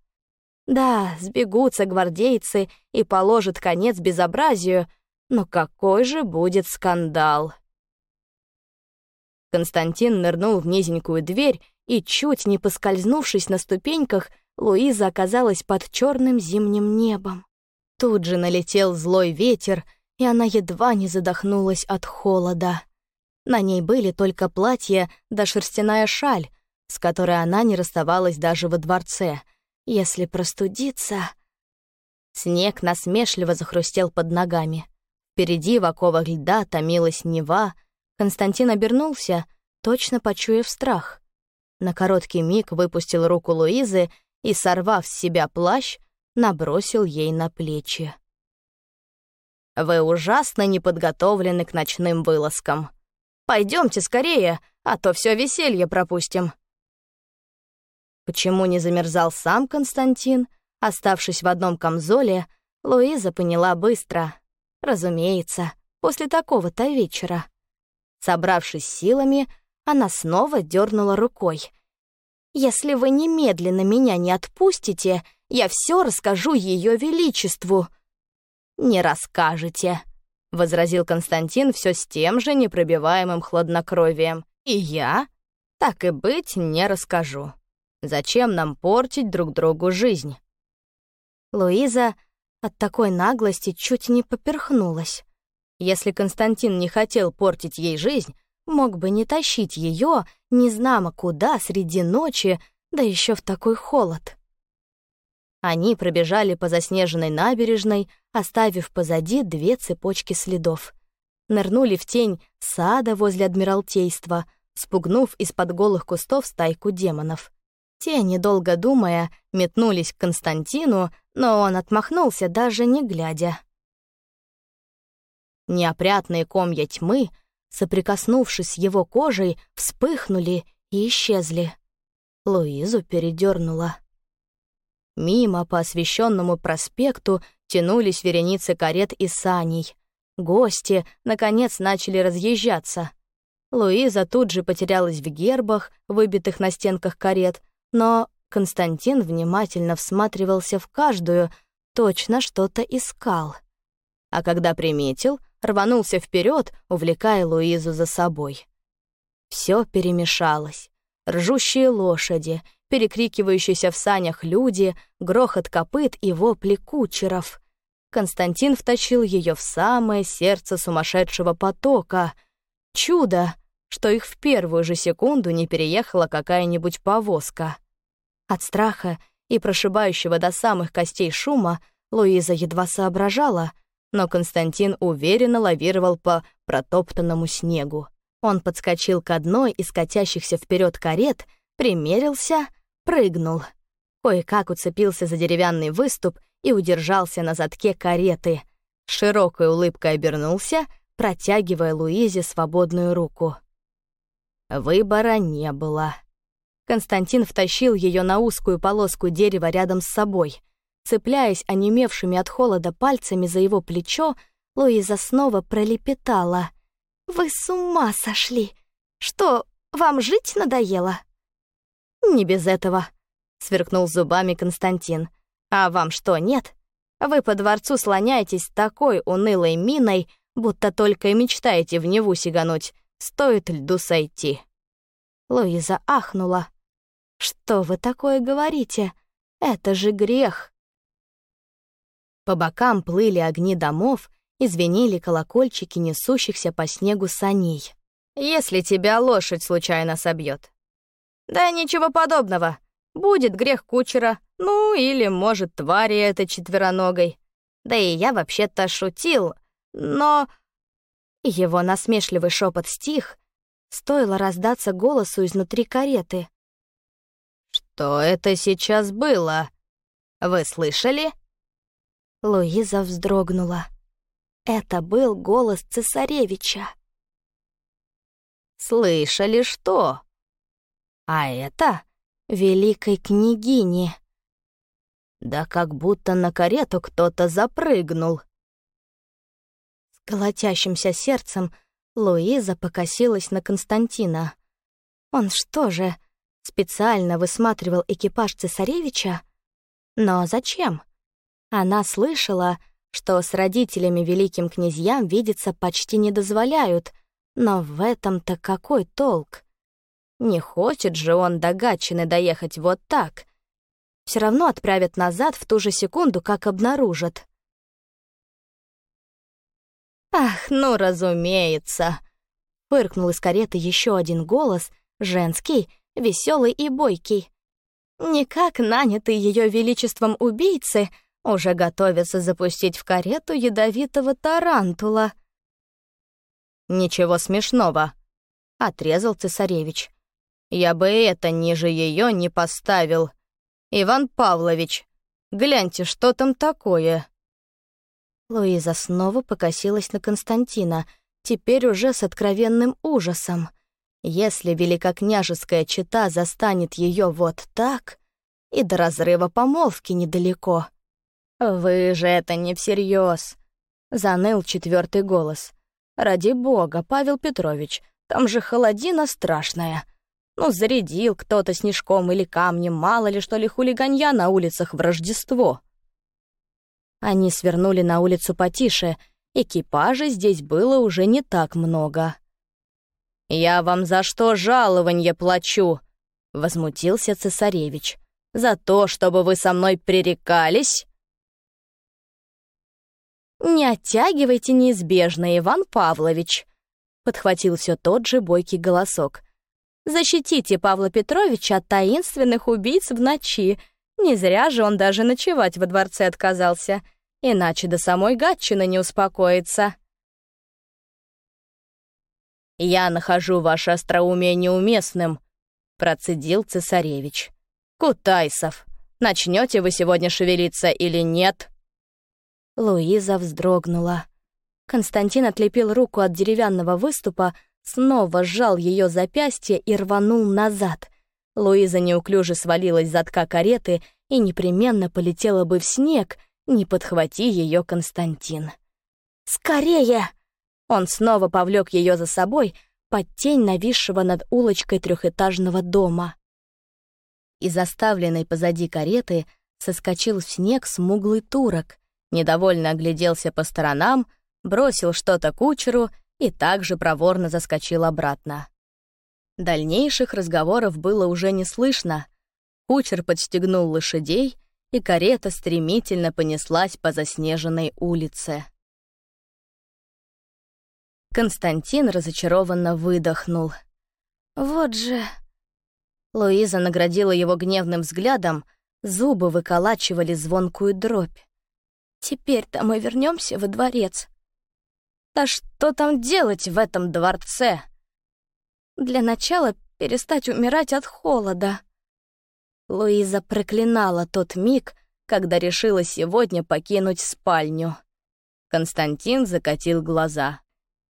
Да, сбегутся гвардейцы и положат конец безобразию, но какой же будет скандал? Константин нырнул в низенькую дверь, и, чуть не поскользнувшись на ступеньках, Луиза оказалась под черным зимним небом. Тут же налетел злой ветер, и она едва не задохнулась от холода. На ней были только платье да шерстяная шаль, с которой она не расставалась даже во дворце — если простудиться... Снег насмешливо захрустел под ногами. Впереди в оковах льда томилась Нева. Константин обернулся, точно почуяв страх. На короткий миг выпустил руку Луизы и, сорвав с себя плащ, набросил ей на плечи. «Вы ужасно не подготовлены к ночным вылазкам. Пойдемте скорее, а то все веселье пропустим». Почему не замерзал сам Константин, оставшись в одном камзоле, Луиза поняла быстро. Разумеется, после такого-то вечера. Собравшись силами, она снова дернула рукой. «Если вы немедленно меня не отпустите, я все расскажу Ее Величеству». «Не расскажете», — возразил Константин все с тем же непробиваемым хладнокровием. «И я, так и быть, не расскажу». Зачем нам портить друг другу жизнь?» Луиза от такой наглости чуть не поперхнулась. Если Константин не хотел портить ей жизнь, мог бы не тащить ее незнамо куда среди ночи, да еще в такой холод. Они пробежали по заснеженной набережной, оставив позади две цепочки следов. Нырнули в тень сада возле Адмиралтейства, спугнув из-под голых кустов стайку демонов. Те, недолго думая, метнулись к Константину, но он отмахнулся, даже не глядя. Неопрятные комья тьмы, соприкоснувшись с его кожей, вспыхнули и исчезли. Луизу передернула. Мимо по освещенному проспекту тянулись вереницы карет и саней. Гости, наконец, начали разъезжаться. Луиза тут же потерялась в гербах, выбитых на стенках карет, но Константин внимательно всматривался в каждую, точно что-то искал. А когда приметил, рванулся вперед, увлекая Луизу за собой. Все перемешалось. Ржущие лошади, перекрикивающиеся в санях люди, грохот копыт и вопли кучеров. Константин втащил ее в самое сердце сумасшедшего потока. Чудо, что их в первую же секунду не переехала какая-нибудь повозка. От страха и прошибающего до самых костей шума Луиза едва соображала, но Константин уверенно лавировал по протоптанному снегу. Он подскочил к одной из катящихся вперед карет, примерился, прыгнул. Кое-как уцепился за деревянный выступ и удержался на задке кареты. Широкой улыбкой обернулся, протягивая Луизе свободную руку. Выбора не было. Константин втащил ее на узкую полоску дерева рядом с собой. Цепляясь онемевшими от холода пальцами за его плечо, Луиза снова пролепетала. «Вы с ума сошли! Что, вам жить надоело?» «Не без этого», — сверкнул зубами Константин. «А вам что, нет? Вы по дворцу слоняетесь такой унылой миной, будто только и мечтаете в Неву сигануть, стоит льду сойти». Луиза ахнула. «Что вы такое говорите? Это же грех!» По бокам плыли огни домов и звенели колокольчики несущихся по снегу саней. «Если тебя лошадь случайно собьет». «Да ничего подобного. Будет грех кучера, ну или, может, твари этой четвероногой. Да и я вообще-то шутил, но...» Его насмешливый шепот стих, стоило раздаться голосу изнутри кареты. «Что это сейчас было? Вы слышали?» Луиза вздрогнула. Это был голос цесаревича. «Слышали что? А это великой княгини. Да как будто на карету кто-то запрыгнул». С колотящимся сердцем Луиза покосилась на Константина. Он что же, специально высматривал экипаж цесаревича? Но зачем? Она слышала, что с родителями великим князьям видеться почти не дозволяют, но в этом-то какой толк? Не хочет же он до Гатчины доехать вот так. Все равно отправят назад в ту же секунду, как обнаружат. «Ах, ну, разумеется!» — фыркнул из кареты еще один голос, женский, веселый и бойкий. Никак нанятый ее величеством убийцы уже готовятся запустить в карету ядовитого тарантула. «Ничего смешного», — отрезал цесаревич. «Я бы это ниже ее не поставил. Иван Павлович, гляньте, что там такое?» Луиза снова покосилась на Константина, теперь уже с откровенным ужасом. Если великокняжеская чета застанет ее вот так, и до разрыва помолвки недалеко. «Вы же это не всерьез, заныл четвертый голос. «Ради бога, Павел Петрович, там же холодина страшная. Ну, зарядил кто-то снежком или камнем, мало ли что ли хулиганья на улицах в Рождество». Они свернули на улицу потише, экипажей здесь было уже не так много. «Я вам за что жалование плачу?» — возмутился цесаревич. «За то, чтобы вы со мной пререкались?» «Не оттягивайте неизбежно, Иван Павлович», — подхватил все тот же бойкий голосок. «Защитите Павла Петровича от таинственных убийц в ночи. Не зря же он даже ночевать во дворце отказался иначе до самой Гатчины не успокоится. «Я нахожу ваше остроумие неуместным», — процедил цесаревич. «Кутайсов, начнете вы сегодня шевелиться или нет?» Луиза вздрогнула. Константин отлепил руку от деревянного выступа, снова сжал ее запястье и рванул назад. Луиза неуклюже свалилась задка кареты и непременно полетела бы в снег, не подхвати ее Константин. «Скорее!» Он снова повлек ее за собой под тень нависшего над улочкой трехэтажного дома. Из оставленной позади кареты соскочил в снег смуглый турок, недовольно огляделся по сторонам, бросил что-то кучеру и также проворно заскочил обратно. Дальнейших разговоров было уже не слышно. Кучер подстегнул лошадей, и карета стремительно понеслась по заснеженной улице. Константин разочарованно выдохнул. «Вот же...» Луиза наградила его гневным взглядом, зубы выколачивали звонкую дробь. «Теперь-то мы вернемся во дворец». «Да что там делать в этом дворце?» «Для начала перестать умирать от холода», Луиза проклинала тот миг, когда решила сегодня покинуть спальню. Константин закатил глаза.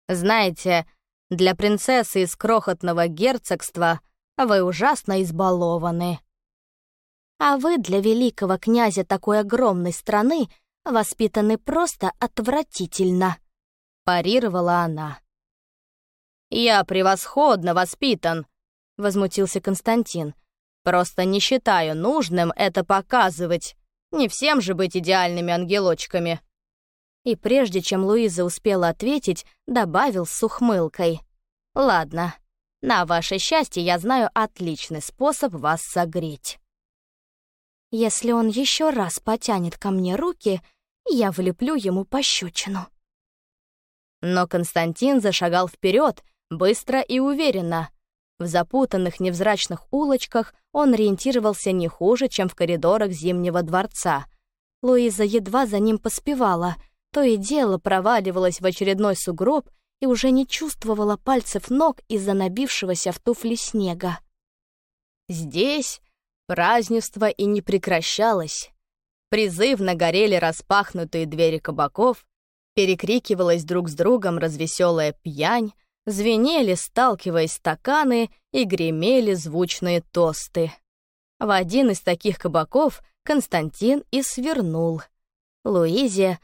«Знаете, для принцессы из крохотного герцогства Вы ужасно избалованы. А вы для великого князя такой огромной страны воспитаны просто отвратительно», — парировала она. «Я превосходно воспитан», — возмутился Константин. «Просто не считаю нужным это показывать. Не всем же быть идеальными ангелочками». И прежде чем Луиза успела ответить, добавил с ухмылкой. «Ладно, на ваше счастье я знаю отличный способ вас согреть». Если он еще раз потянет ко мне руки, я влеплю ему пощечину. Но Константин зашагал вперед, быстро и уверенно. В запутанных невзрачных улочках он ориентировался не хуже, чем в коридорах Зимнего дворца. Луиза едва за ним поспевала, то и дело проваливалась в очередной сугроб и уже не чувствовала пальцев ног из-за набившегося в туфли снега. Здесь празднество и не прекращалось. Призывно горели распахнутые двери кабаков, перекрикивалась друг с другом развеселая пьянь, звенели, сталкиваясь стаканы, и гремели звучные тосты. В один из таких кабаков Константин и свернул. Луизе,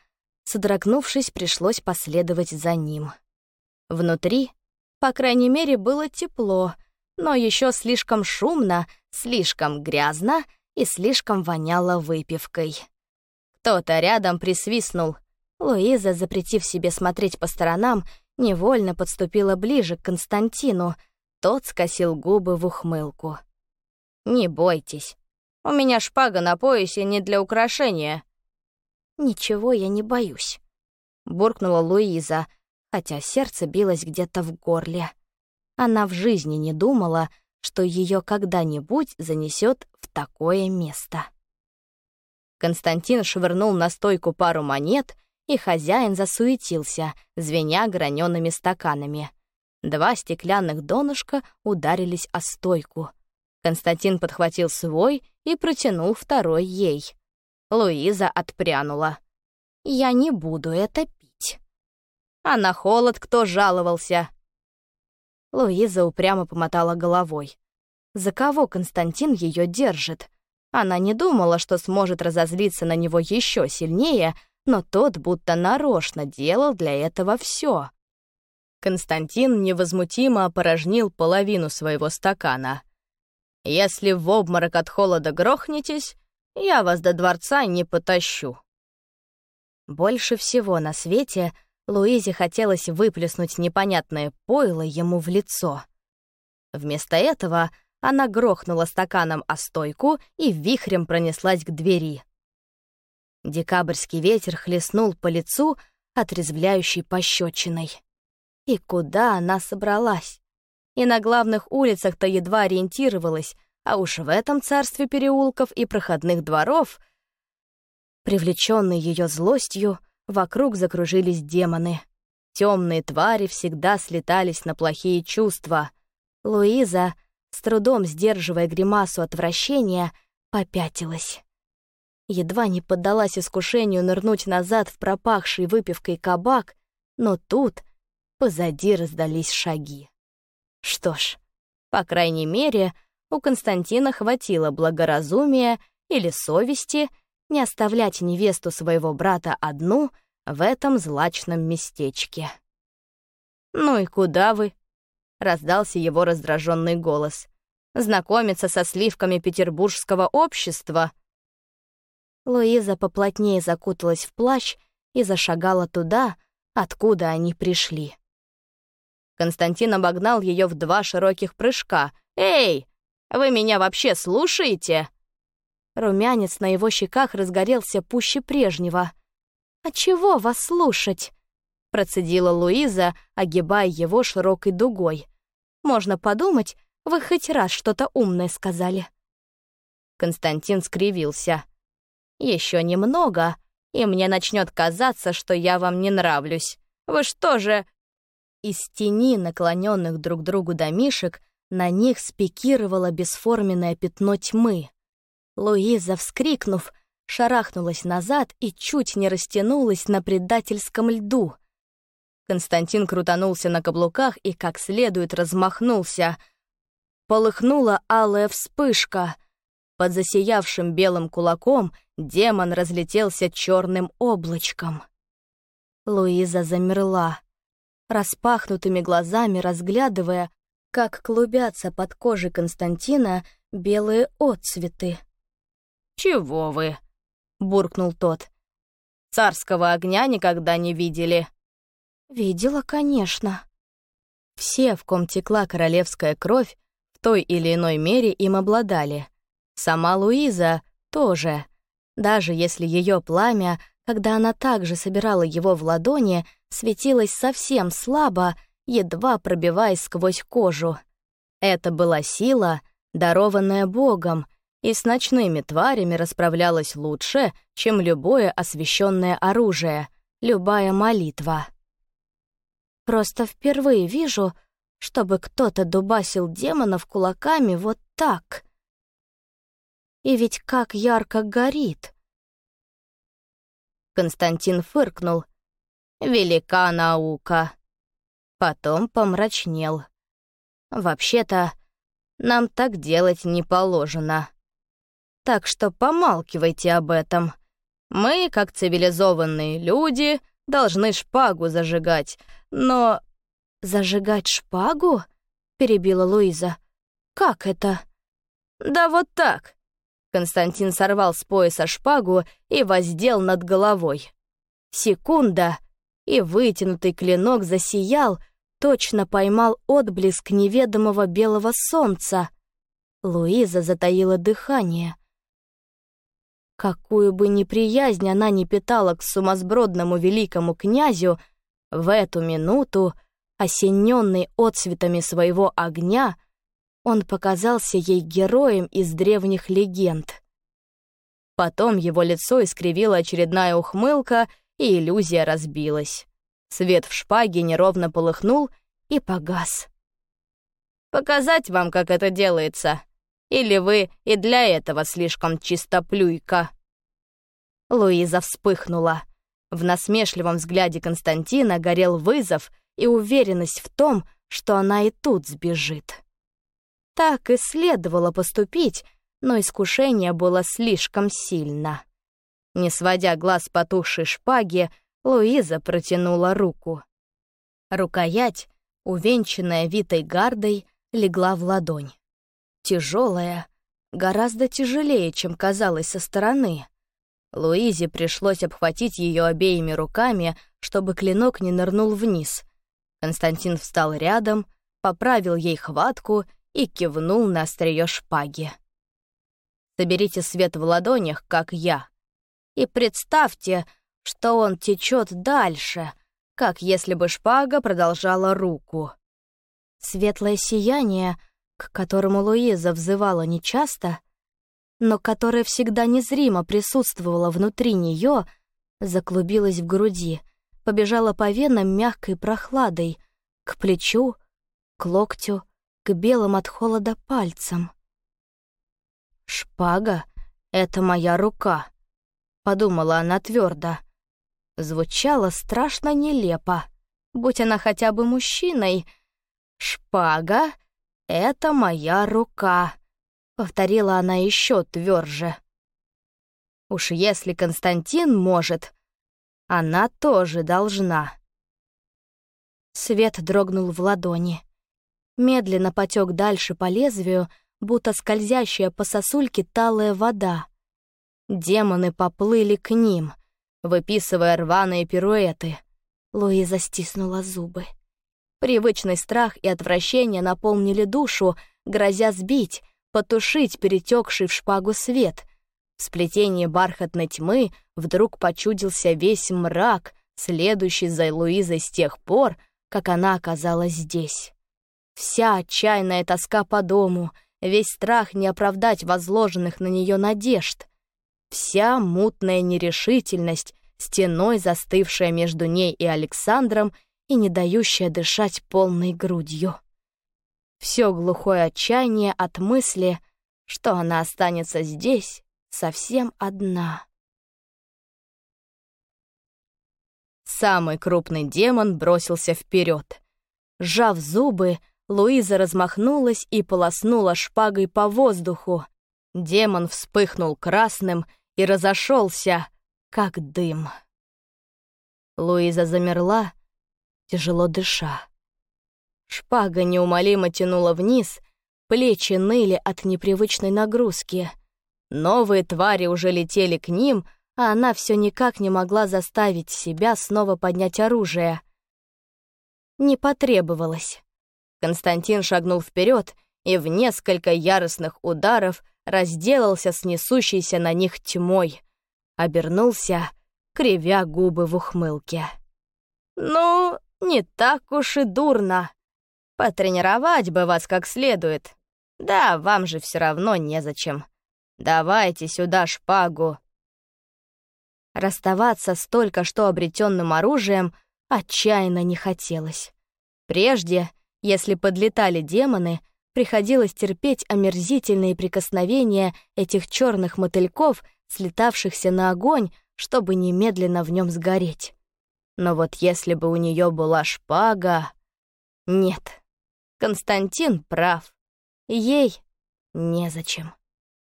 содрогнувшись, пришлось последовать за ним. Внутри, по крайней мере, было тепло, но еще слишком шумно, слишком грязно и слишком воняло выпивкой. Кто-то рядом присвистнул. Луиза, запретив себе смотреть по сторонам, невольно подступила ближе к Константину. Тот скосил губы в ухмылку. «Не бойтесь. У меня шпага на поясе не для украшения». «Ничего я не боюсь», — буркнула Луиза, хотя сердце билось где-то в горле. Она в жизни не думала, что ее когда-нибудь занесет в такое место. Константин швырнул на стойку пару монет — и хозяин засуетился, звеня гранеными стаканами. Два стеклянных донышка ударились о стойку. Константин подхватил свой и протянул второй ей. Луиза отпрянула. «Я не буду это пить». «А на холод кто жаловался?» Луиза упрямо помотала головой. За кого Константин ее держит? Она не думала, что сможет разозлиться на него еще сильнее, но тот будто нарочно делал для этого все. Константин невозмутимо опорожнил половину своего стакана. «Если в обморок от холода грохнетесь, я вас до дворца не потащу». Больше всего на свете Луизе хотелось выплеснуть непонятное пойло ему в лицо. Вместо этого она грохнула стаканом о стойку и вихрем пронеслась к двери. Декабрьский ветер хлестнул по лицу отрезвляющей пощечиной. И куда она собралась? И на главных улицах-то едва ориентировалась, а уж в этом царстве переулков и проходных дворов, привлеченные ее злостью, вокруг закружились демоны. Темные твари всегда слетались на плохие чувства. Луиза, с трудом сдерживая гримасу отвращения, попятилась едва не поддалась искушению нырнуть назад в пропахший выпивкой кабак, но тут позади раздались шаги. Что ж, по крайней мере, у Константина хватило благоразумия или совести не оставлять невесту своего брата одну в этом злачном местечке. «Ну и куда вы?» — раздался его раздраженный голос. «Знакомиться со сливками петербургского общества?» Луиза поплотнее закуталась в плащ и зашагала туда, откуда они пришли. Константин обогнал ее в два широких прыжка. «Эй, вы меня вообще слушаете?» Румянец на его щеках разгорелся пуще прежнего. «А чего вас слушать?» Процедила Луиза, огибая его широкой дугой. «Можно подумать, вы хоть раз что-то умное сказали». Константин скривился. Еще немного, и мне начнет казаться, что я вам не нравлюсь. Вы что же...» Из тени наклоненных друг другу домишек на них спикировало бесформенное пятно тьмы. Луиза, вскрикнув, шарахнулась назад и чуть не растянулась на предательском льду. Константин крутанулся на каблуках и как следует размахнулся. полыхнула алая вспышка. Под засиявшим белым кулаком демон разлетелся черным облачком. Луиза замерла, распахнутыми глазами разглядывая, как клубятся под кожей Константина белые отцветы. «Чего вы?» — буркнул тот. «Царского огня никогда не видели». «Видела, конечно». Все, в ком текла королевская кровь, в той или иной мере им обладали. Сама Луиза тоже. Даже если ее пламя, когда она также собирала его в ладони, светилось совсем слабо, едва пробиваясь сквозь кожу. Это была сила, дарованная Богом, и с ночными тварями расправлялась лучше, чем любое освященное оружие, любая молитва. Просто впервые вижу, чтобы кто-то дубасил демонов кулаками вот так. И ведь как ярко горит. Константин фыркнул. «Велика наука!» Потом помрачнел. «Вообще-то, нам так делать не положено. Так что помалкивайте об этом. Мы, как цивилизованные люди, должны шпагу зажигать, но...» «Зажигать шпагу?» — перебила Луиза. «Как это?» «Да вот так!» Константин сорвал с пояса шпагу и воздел над головой. Секунда, и вытянутый клинок засиял, точно поймал отблеск неведомого белого солнца. Луиза затаила дыхание. Какую бы неприязнь она ни питала к сумасбродному великому князю, в эту минуту, осененный отцветами своего огня, он показался ей героем из древних легенд. Потом его лицо искривила очередная ухмылка, и иллюзия разбилась. Свет в шпаге неровно полыхнул и погас. «Показать вам, как это делается? Или вы и для этого слишком чистоплюйка?» Луиза вспыхнула. В насмешливом взгляде Константина горел вызов и уверенность в том, что она и тут сбежит. Так и следовало поступить, но искушение было слишком сильно. Не сводя глаз потухшей шпаги, Луиза протянула руку. Рукоять, увенчанная витой гардой, легла в ладонь. Тяжелая, гораздо тяжелее, чем казалось со стороны. Луизе пришлось обхватить ее обеими руками, чтобы клинок не нырнул вниз. Константин встал рядом, поправил ей хватку и кивнул на острие шпаги. «Соберите свет в ладонях, как я, и представьте, что он течет дальше, как если бы шпага продолжала руку. Светлое сияние, к которому Луиза взывала нечасто, но которое всегда незримо присутствовало внутри нее, заклубилось в груди, побежало по венам мягкой прохладой, к плечу, к локтю, к белым от холода пальцам. «Шпага — это моя рука», — подумала она твердо. Звучало страшно нелепо. Будь она хотя бы мужчиной. «Шпага — это моя рука», — повторила она еще тверже. Уж если Константин может, она тоже должна. Свет дрогнул в ладони. Медленно потек дальше по лезвию, будто скользящая по сосульке талая вода. Демоны поплыли к ним выписывая рваные пируэты. Луиза стиснула зубы. Привычный страх и отвращение наполнили душу, грозя сбить, потушить перетекший в шпагу свет. В сплетении бархатной тьмы вдруг почудился весь мрак, следующий за Луизой с тех пор, как она оказалась здесь. Вся отчаянная тоска по дому, весь страх не оправдать возложенных на нее надежд. Вся мутная нерешительность, стеной застывшая между ней и Александром и не дающая дышать полной грудью. Все глухое отчаяние от мысли, что она останется здесь совсем одна. Самый крупный демон бросился вперед. Сжав зубы, Луиза размахнулась и полоснула шпагой по воздуху. Демон вспыхнул красным и разошелся, как дым. Луиза замерла, тяжело дыша. Шпага неумолимо тянула вниз, плечи ныли от непривычной нагрузки. Новые твари уже летели к ним, а она все никак не могла заставить себя снова поднять оружие. Не потребовалось. Константин шагнул вперед и в несколько яростных ударов разделался с несущейся на них тьмой. Обернулся, кривя губы в ухмылке. «Ну, не так уж и дурно. Потренировать бы вас как следует. Да, вам же все равно незачем. Давайте сюда шпагу». Расставаться с только что обретенным оружием отчаянно не хотелось. Прежде, если подлетали демоны, приходилось терпеть омерзительные прикосновения этих черных мотыльков, слетавшихся на огонь, чтобы немедленно в нем сгореть. Но вот если бы у нее была шпага... Нет, Константин прав. Ей незачем.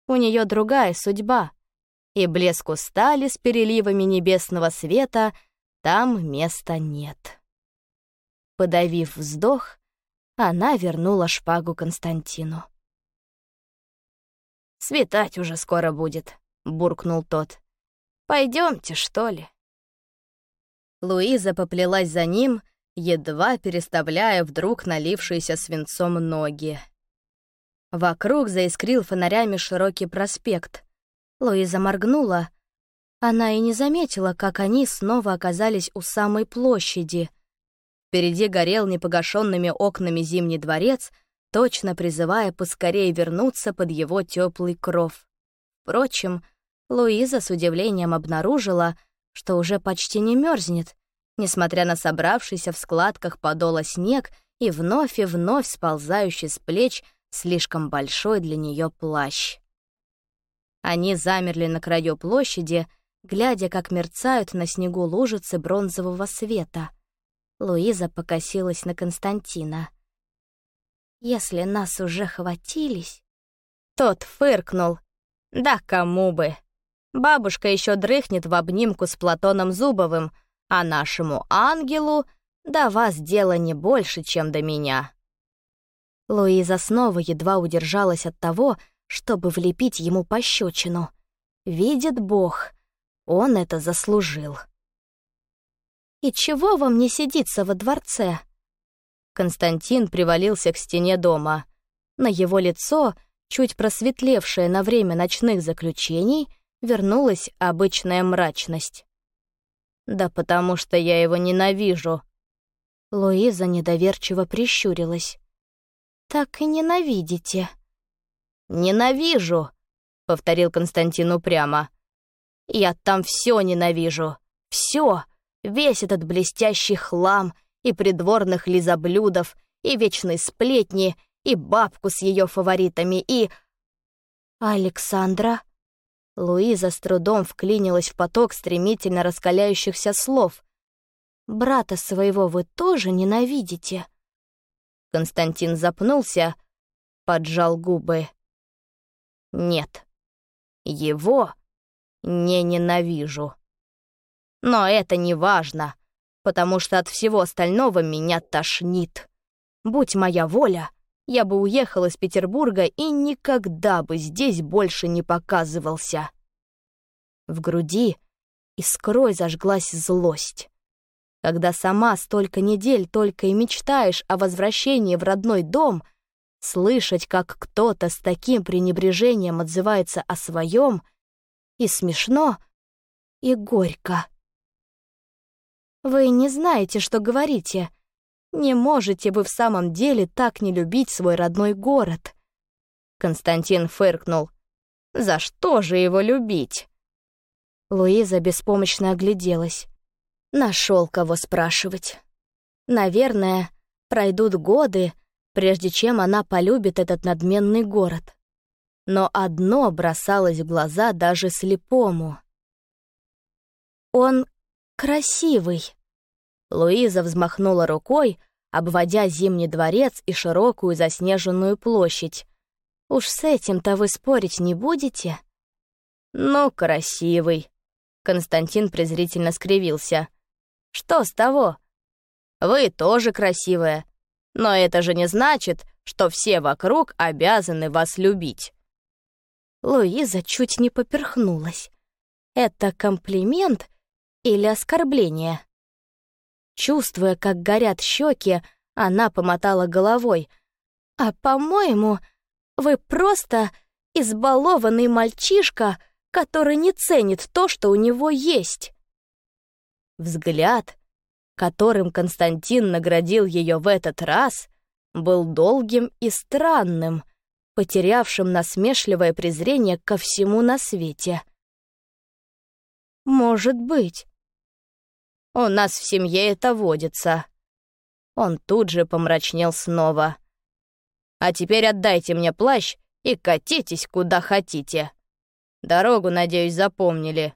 У нее другая судьба. И блеску стали с переливами небесного света там места нет. Подавив вздох, она вернула шпагу Константину. «Светать уже скоро будет», — буркнул тот. Пойдемте, что ли?» Луиза поплелась за ним, едва переставляя вдруг налившиеся свинцом ноги. Вокруг заискрил фонарями широкий проспект. Луиза моргнула. Она и не заметила, как они снова оказались у самой площади — Впереди горел непогашенными окнами Зимний дворец, точно призывая поскорее вернуться под его теплый кров. Впрочем, Луиза с удивлением обнаружила, что уже почти не мерзнет, несмотря на собравшийся в складках подола снег и вновь и вновь сползающий с плеч слишком большой для нее плащ. Они замерли на краю площади, глядя, как мерцают на снегу лужицы бронзового света — Луиза покосилась на Константина. «Если нас уже хватились...» Тот фыркнул. «Да кому бы! Бабушка еще дрыхнет в обнимку с Платоном Зубовым, а нашему ангелу до вас дело не больше, чем до меня». Луиза снова едва удержалась от того, чтобы влепить ему пощечину. Видит Бог, он это заслужил. «И чего вам не сидится во дворце?» Константин привалился к стене дома. На его лицо, чуть просветлевшее на время ночных заключений, вернулась обычная мрачность. «Да потому что я его ненавижу». Луиза недоверчиво прищурилась. «Так и ненавидите». «Ненавижу», — повторил Константин упрямо. «Я там все ненавижу. Все весь этот блестящий хлам и придворных лизоблюдов, и вечные сплетни, и бабку с ее фаворитами, и... Александра? Луиза с трудом вклинилась в поток стремительно раскаляющихся слов. «Брата своего вы тоже ненавидите?» Константин запнулся, поджал губы. «Нет, его не ненавижу». Но это не важно, потому что от всего остального меня тошнит. Будь моя воля, я бы уехал из Петербурга и никогда бы здесь больше не показывался. В груди искрой зажглась злость. Когда сама столько недель только и мечтаешь о возвращении в родной дом, слышать, как кто-то с таким пренебрежением отзывается о своем, и смешно, и горько. Вы не знаете, что говорите. Не можете вы в самом деле так не любить свой родной город. Константин фыркнул. За что же его любить? Луиза беспомощно огляделась. Нашел кого спрашивать. Наверное, пройдут годы, прежде чем она полюбит этот надменный город. Но одно бросалось в глаза даже слепому. Он красивый!» Луиза взмахнула рукой, обводя Зимний дворец и широкую заснеженную площадь. «Уж с этим-то вы спорить не будете?» «Ну, красивый!» Константин презрительно скривился. «Что с того? Вы тоже красивая, но это же не значит, что все вокруг обязаны вас любить». Луиза чуть не поперхнулась. «Это комплимент или оскорбление?» Чувствуя, как горят щеки, она помотала головой. «А, по-моему, вы просто избалованный мальчишка, который не ценит то, что у него есть». Взгляд, которым Константин наградил ее в этот раз, был долгим и странным, потерявшим насмешливое презрение ко всему на свете. «Может быть», у нас в семье это водится». Он тут же помрачнел снова. «А теперь отдайте мне плащ и катитесь куда хотите. Дорогу, надеюсь, запомнили».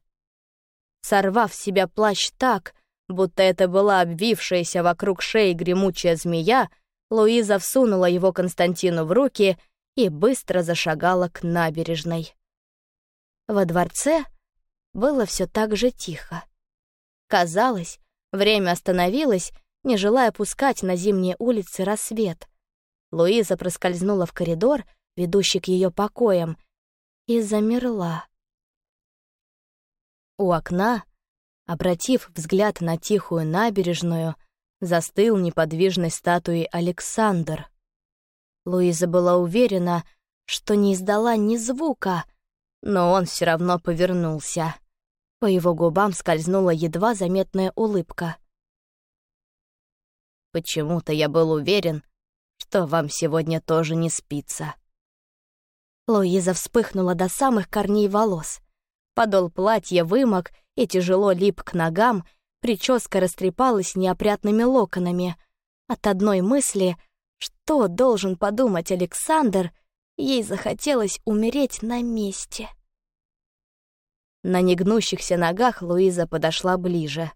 Сорвав с себя плащ так, будто это была обвившаяся вокруг шеи гремучая змея, Луиза всунула его Константину в руки и быстро зашагала к набережной. Во дворце было все так же тихо. Казалось, время остановилось, не желая пускать на зимние улицы рассвет. Луиза проскользнула в коридор, ведущий к ее покоям, и замерла. У окна, обратив взгляд на тихую набережную, застыл неподвижной статуей Александр. Луиза была уверена, что не издала ни звука, но он все равно повернулся. По его губам скользнула едва заметная улыбка. «Почему-то я был уверен, что вам сегодня тоже не спится». Луиза вспыхнула до самых корней волос. Подол платья вымок и тяжело лип к ногам, прическа растрепалась неопрятными локонами. От одной мысли, что должен подумать Александр, ей захотелось умереть на месте. На негнущихся ногах Луиза подошла ближе.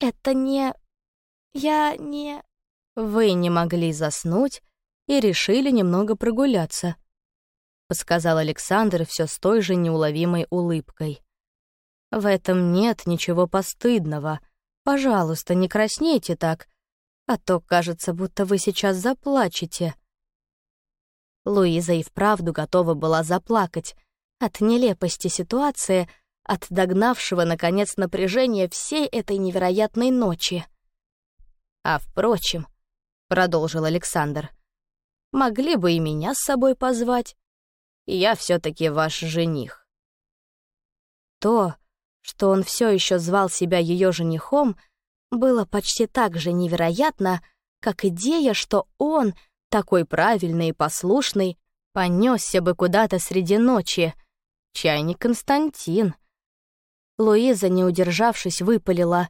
«Это не... я не...» «Вы не могли заснуть и решили немного прогуляться», — подсказал Александр все с той же неуловимой улыбкой. «В этом нет ничего постыдного. Пожалуйста, не краснейте так, а то кажется, будто вы сейчас заплачете». Луиза и вправду готова была заплакать, от нелепости ситуации, от догнавшего, наконец, напряжения всей этой невероятной ночи. «А впрочем», — продолжил Александр, — «могли бы и меня с собой позвать. Я все таки ваш жених». То, что он все еще звал себя ее женихом, было почти так же невероятно, как идея, что он, такой правильный и послушный, понесся бы куда-то среди ночи — чайник Константин. Луиза, не удержавшись, выпалила.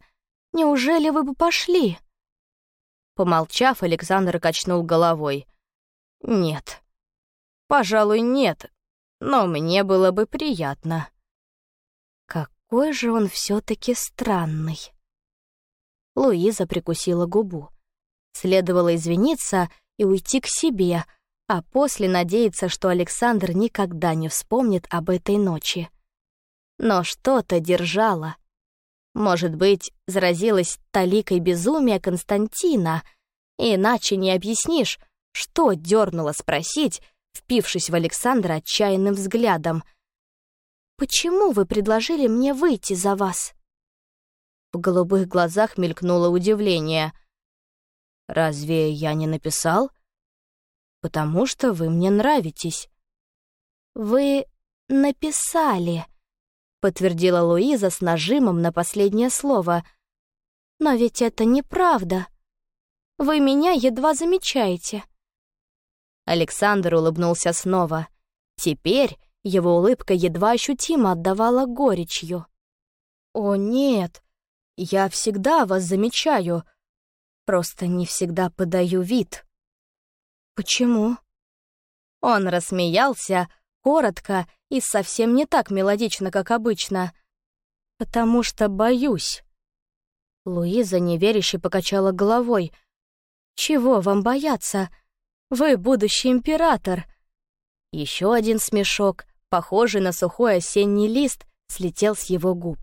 «Неужели вы бы пошли?» Помолчав, Александр качнул головой. «Нет. Пожалуй, нет. Но мне было бы приятно». Какой же он все таки странный. Луиза прикусила губу. Следовало извиниться и уйти к себе, а после надеяться, что Александр никогда не вспомнит об этой ночи. Но что-то держало. Может быть, заразилась таликой безумия Константина, иначе не объяснишь, что дернуло спросить, впившись в Александра отчаянным взглядом. «Почему вы предложили мне выйти за вас?» В голубых глазах мелькнуло удивление. «Разве я не написал?» Потому что вы мне нравитесь». «Вы написали», — подтвердила Луиза с нажимом на последнее слово. «Но ведь это неправда. Вы меня едва замечаете». Александр улыбнулся снова. Теперь его улыбка едва ощутимо отдавала горечью. «О, нет, я всегда вас замечаю, просто не всегда подаю вид». «Почему?» Он рассмеялся, коротко и совсем не так мелодично, как обычно. «Потому что боюсь». Луиза неверяще покачала головой. «Чего вам бояться? Вы будущий император!» Еще один смешок, похожий на сухой осенний лист, слетел с его губ.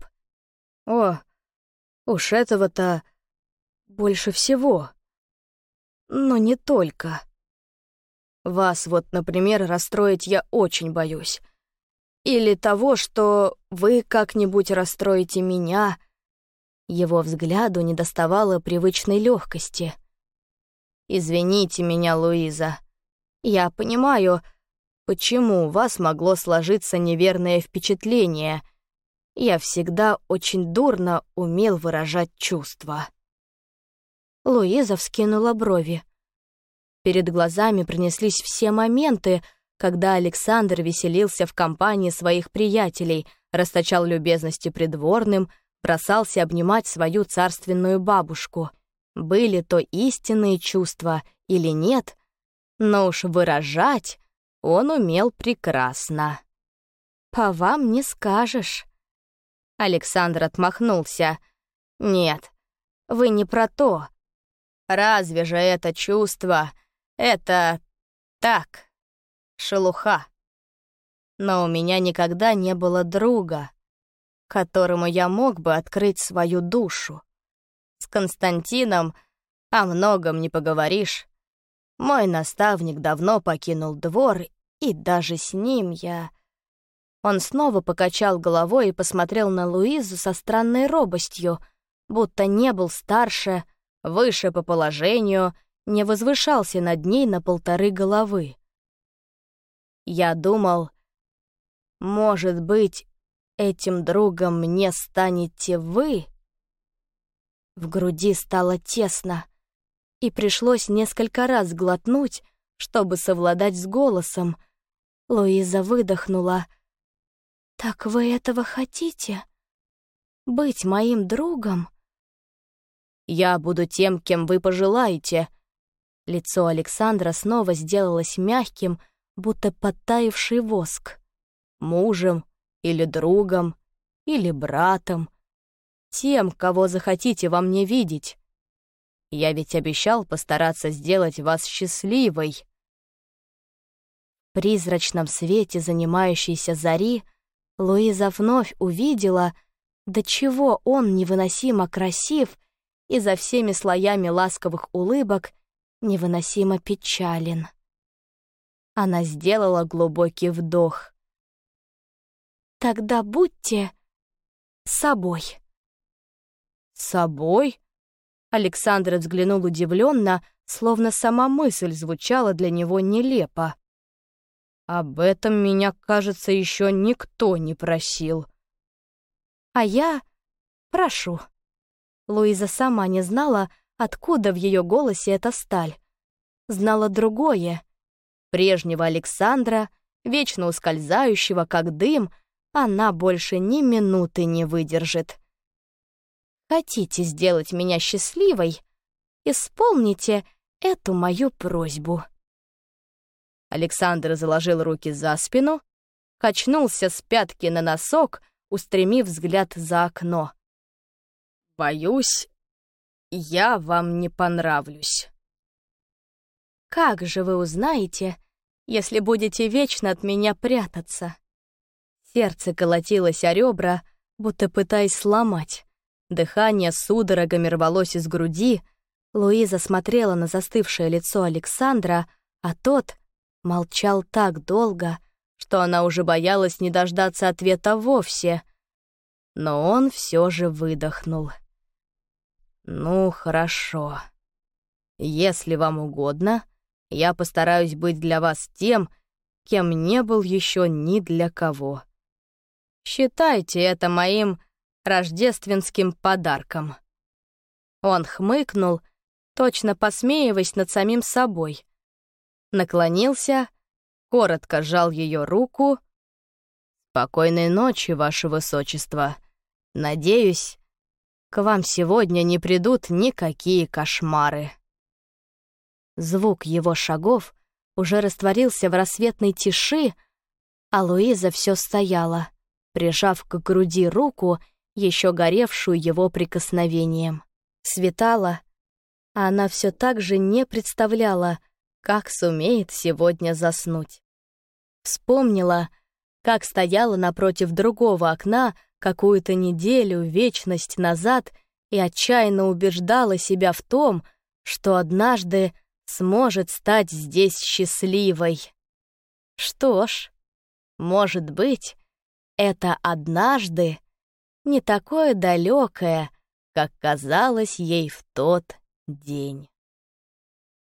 «О, уж этого-то больше всего. Но не только. Вас вот, например, расстроить я очень боюсь. Или того, что вы как-нибудь расстроите меня».
Его взгляду недоставало привычной легкости.
«Извините меня, Луиза. Я понимаю, почему у вас могло сложиться неверное впечатление. Я всегда очень дурно умел выражать чувства».
Луиза вскинула брови. Перед глазами пронеслись все моменты, когда Александр веселился в компании своих приятелей, расточал любезности придворным, бросался обнимать свою царственную бабушку. Были то истинные чувства или нет, но уж выражать он умел прекрасно. «По вам не скажешь». Александр отмахнулся. «Нет, вы не про то. Разве же это чувство? Это так, шелуха. Но у меня никогда не было друга, которому я мог бы открыть свою душу. С Константином о многом не поговоришь. Мой наставник давно покинул двор, и даже с ним я... Он снова покачал головой и посмотрел на Луизу со странной робостью, будто не был старше, выше по положению, не возвышался над ней на полторы головы. Я думал, может быть, этим другом мне станете вы? В груди стало тесно, и пришлось несколько раз глотнуть, чтобы совладать с голосом. Луиза выдохнула. «Так вы этого хотите? Быть моим другом?» «Я буду тем, кем вы пожелаете». Лицо Александра снова сделалось мягким, будто подтаивший воск. Мужем или другом, или братом. Тем, кого захотите во мне видеть. Я ведь обещал постараться сделать вас счастливой. В призрачном свете занимающейся зари Луиза вновь увидела, до чего он невыносимо красив и за всеми слоями ласковых улыбок невыносимо печален. Она сделала глубокий вдох. «Тогда будьте собой». «Собой?» Александр взглянул удивленно, словно сама мысль звучала для него нелепо. «Об этом меня, кажется, еще никто не просил». «А я прошу». Луиза сама не знала, откуда в ее голосе эта сталь. Знала другое — Прежнего Александра, вечно ускользающего, как дым, она больше ни минуты не выдержит. Хотите сделать меня счастливой? Исполните эту мою просьбу. Александр заложил руки за спину, качнулся с пятки на носок, устремив взгляд за окно. «Боюсь, я вам не понравлюсь». «Как же вы узнаете, если будете вечно от меня прятаться. Сердце колотилось о ребра, будто пытаясь сломать. Дыхание судорогами рвалось из груди. Луиза смотрела на застывшее лицо Александра, а тот молчал так долго, что она уже боялась не дождаться ответа вовсе. Но он все же выдохнул. «Ну, хорошо. Если вам угодно, я постараюсь быть для вас тем, кем не был еще ни для кого. Считайте это моим рождественским подарком». Он хмыкнул, точно посмеиваясь над самим собой. Наклонился, коротко сжал ее руку. «Спокойной ночи, ваше высочество. Надеюсь, к вам сегодня не придут никакие кошмары». Звук его шагов уже растворился в рассветной тиши, а Луиза все стояла, прижав к груди руку, еще горевшую его прикосновением. Светало, а она все так же не представляла, как сумеет сегодня заснуть. Вспомнила, как стояла напротив другого окна какую-то неделю, вечность назад и отчаянно убеждала себя в том, что однажды сможет стать здесь счастливой. Что ж, может быть, это однажды не такое далекое, как казалось ей в тот день.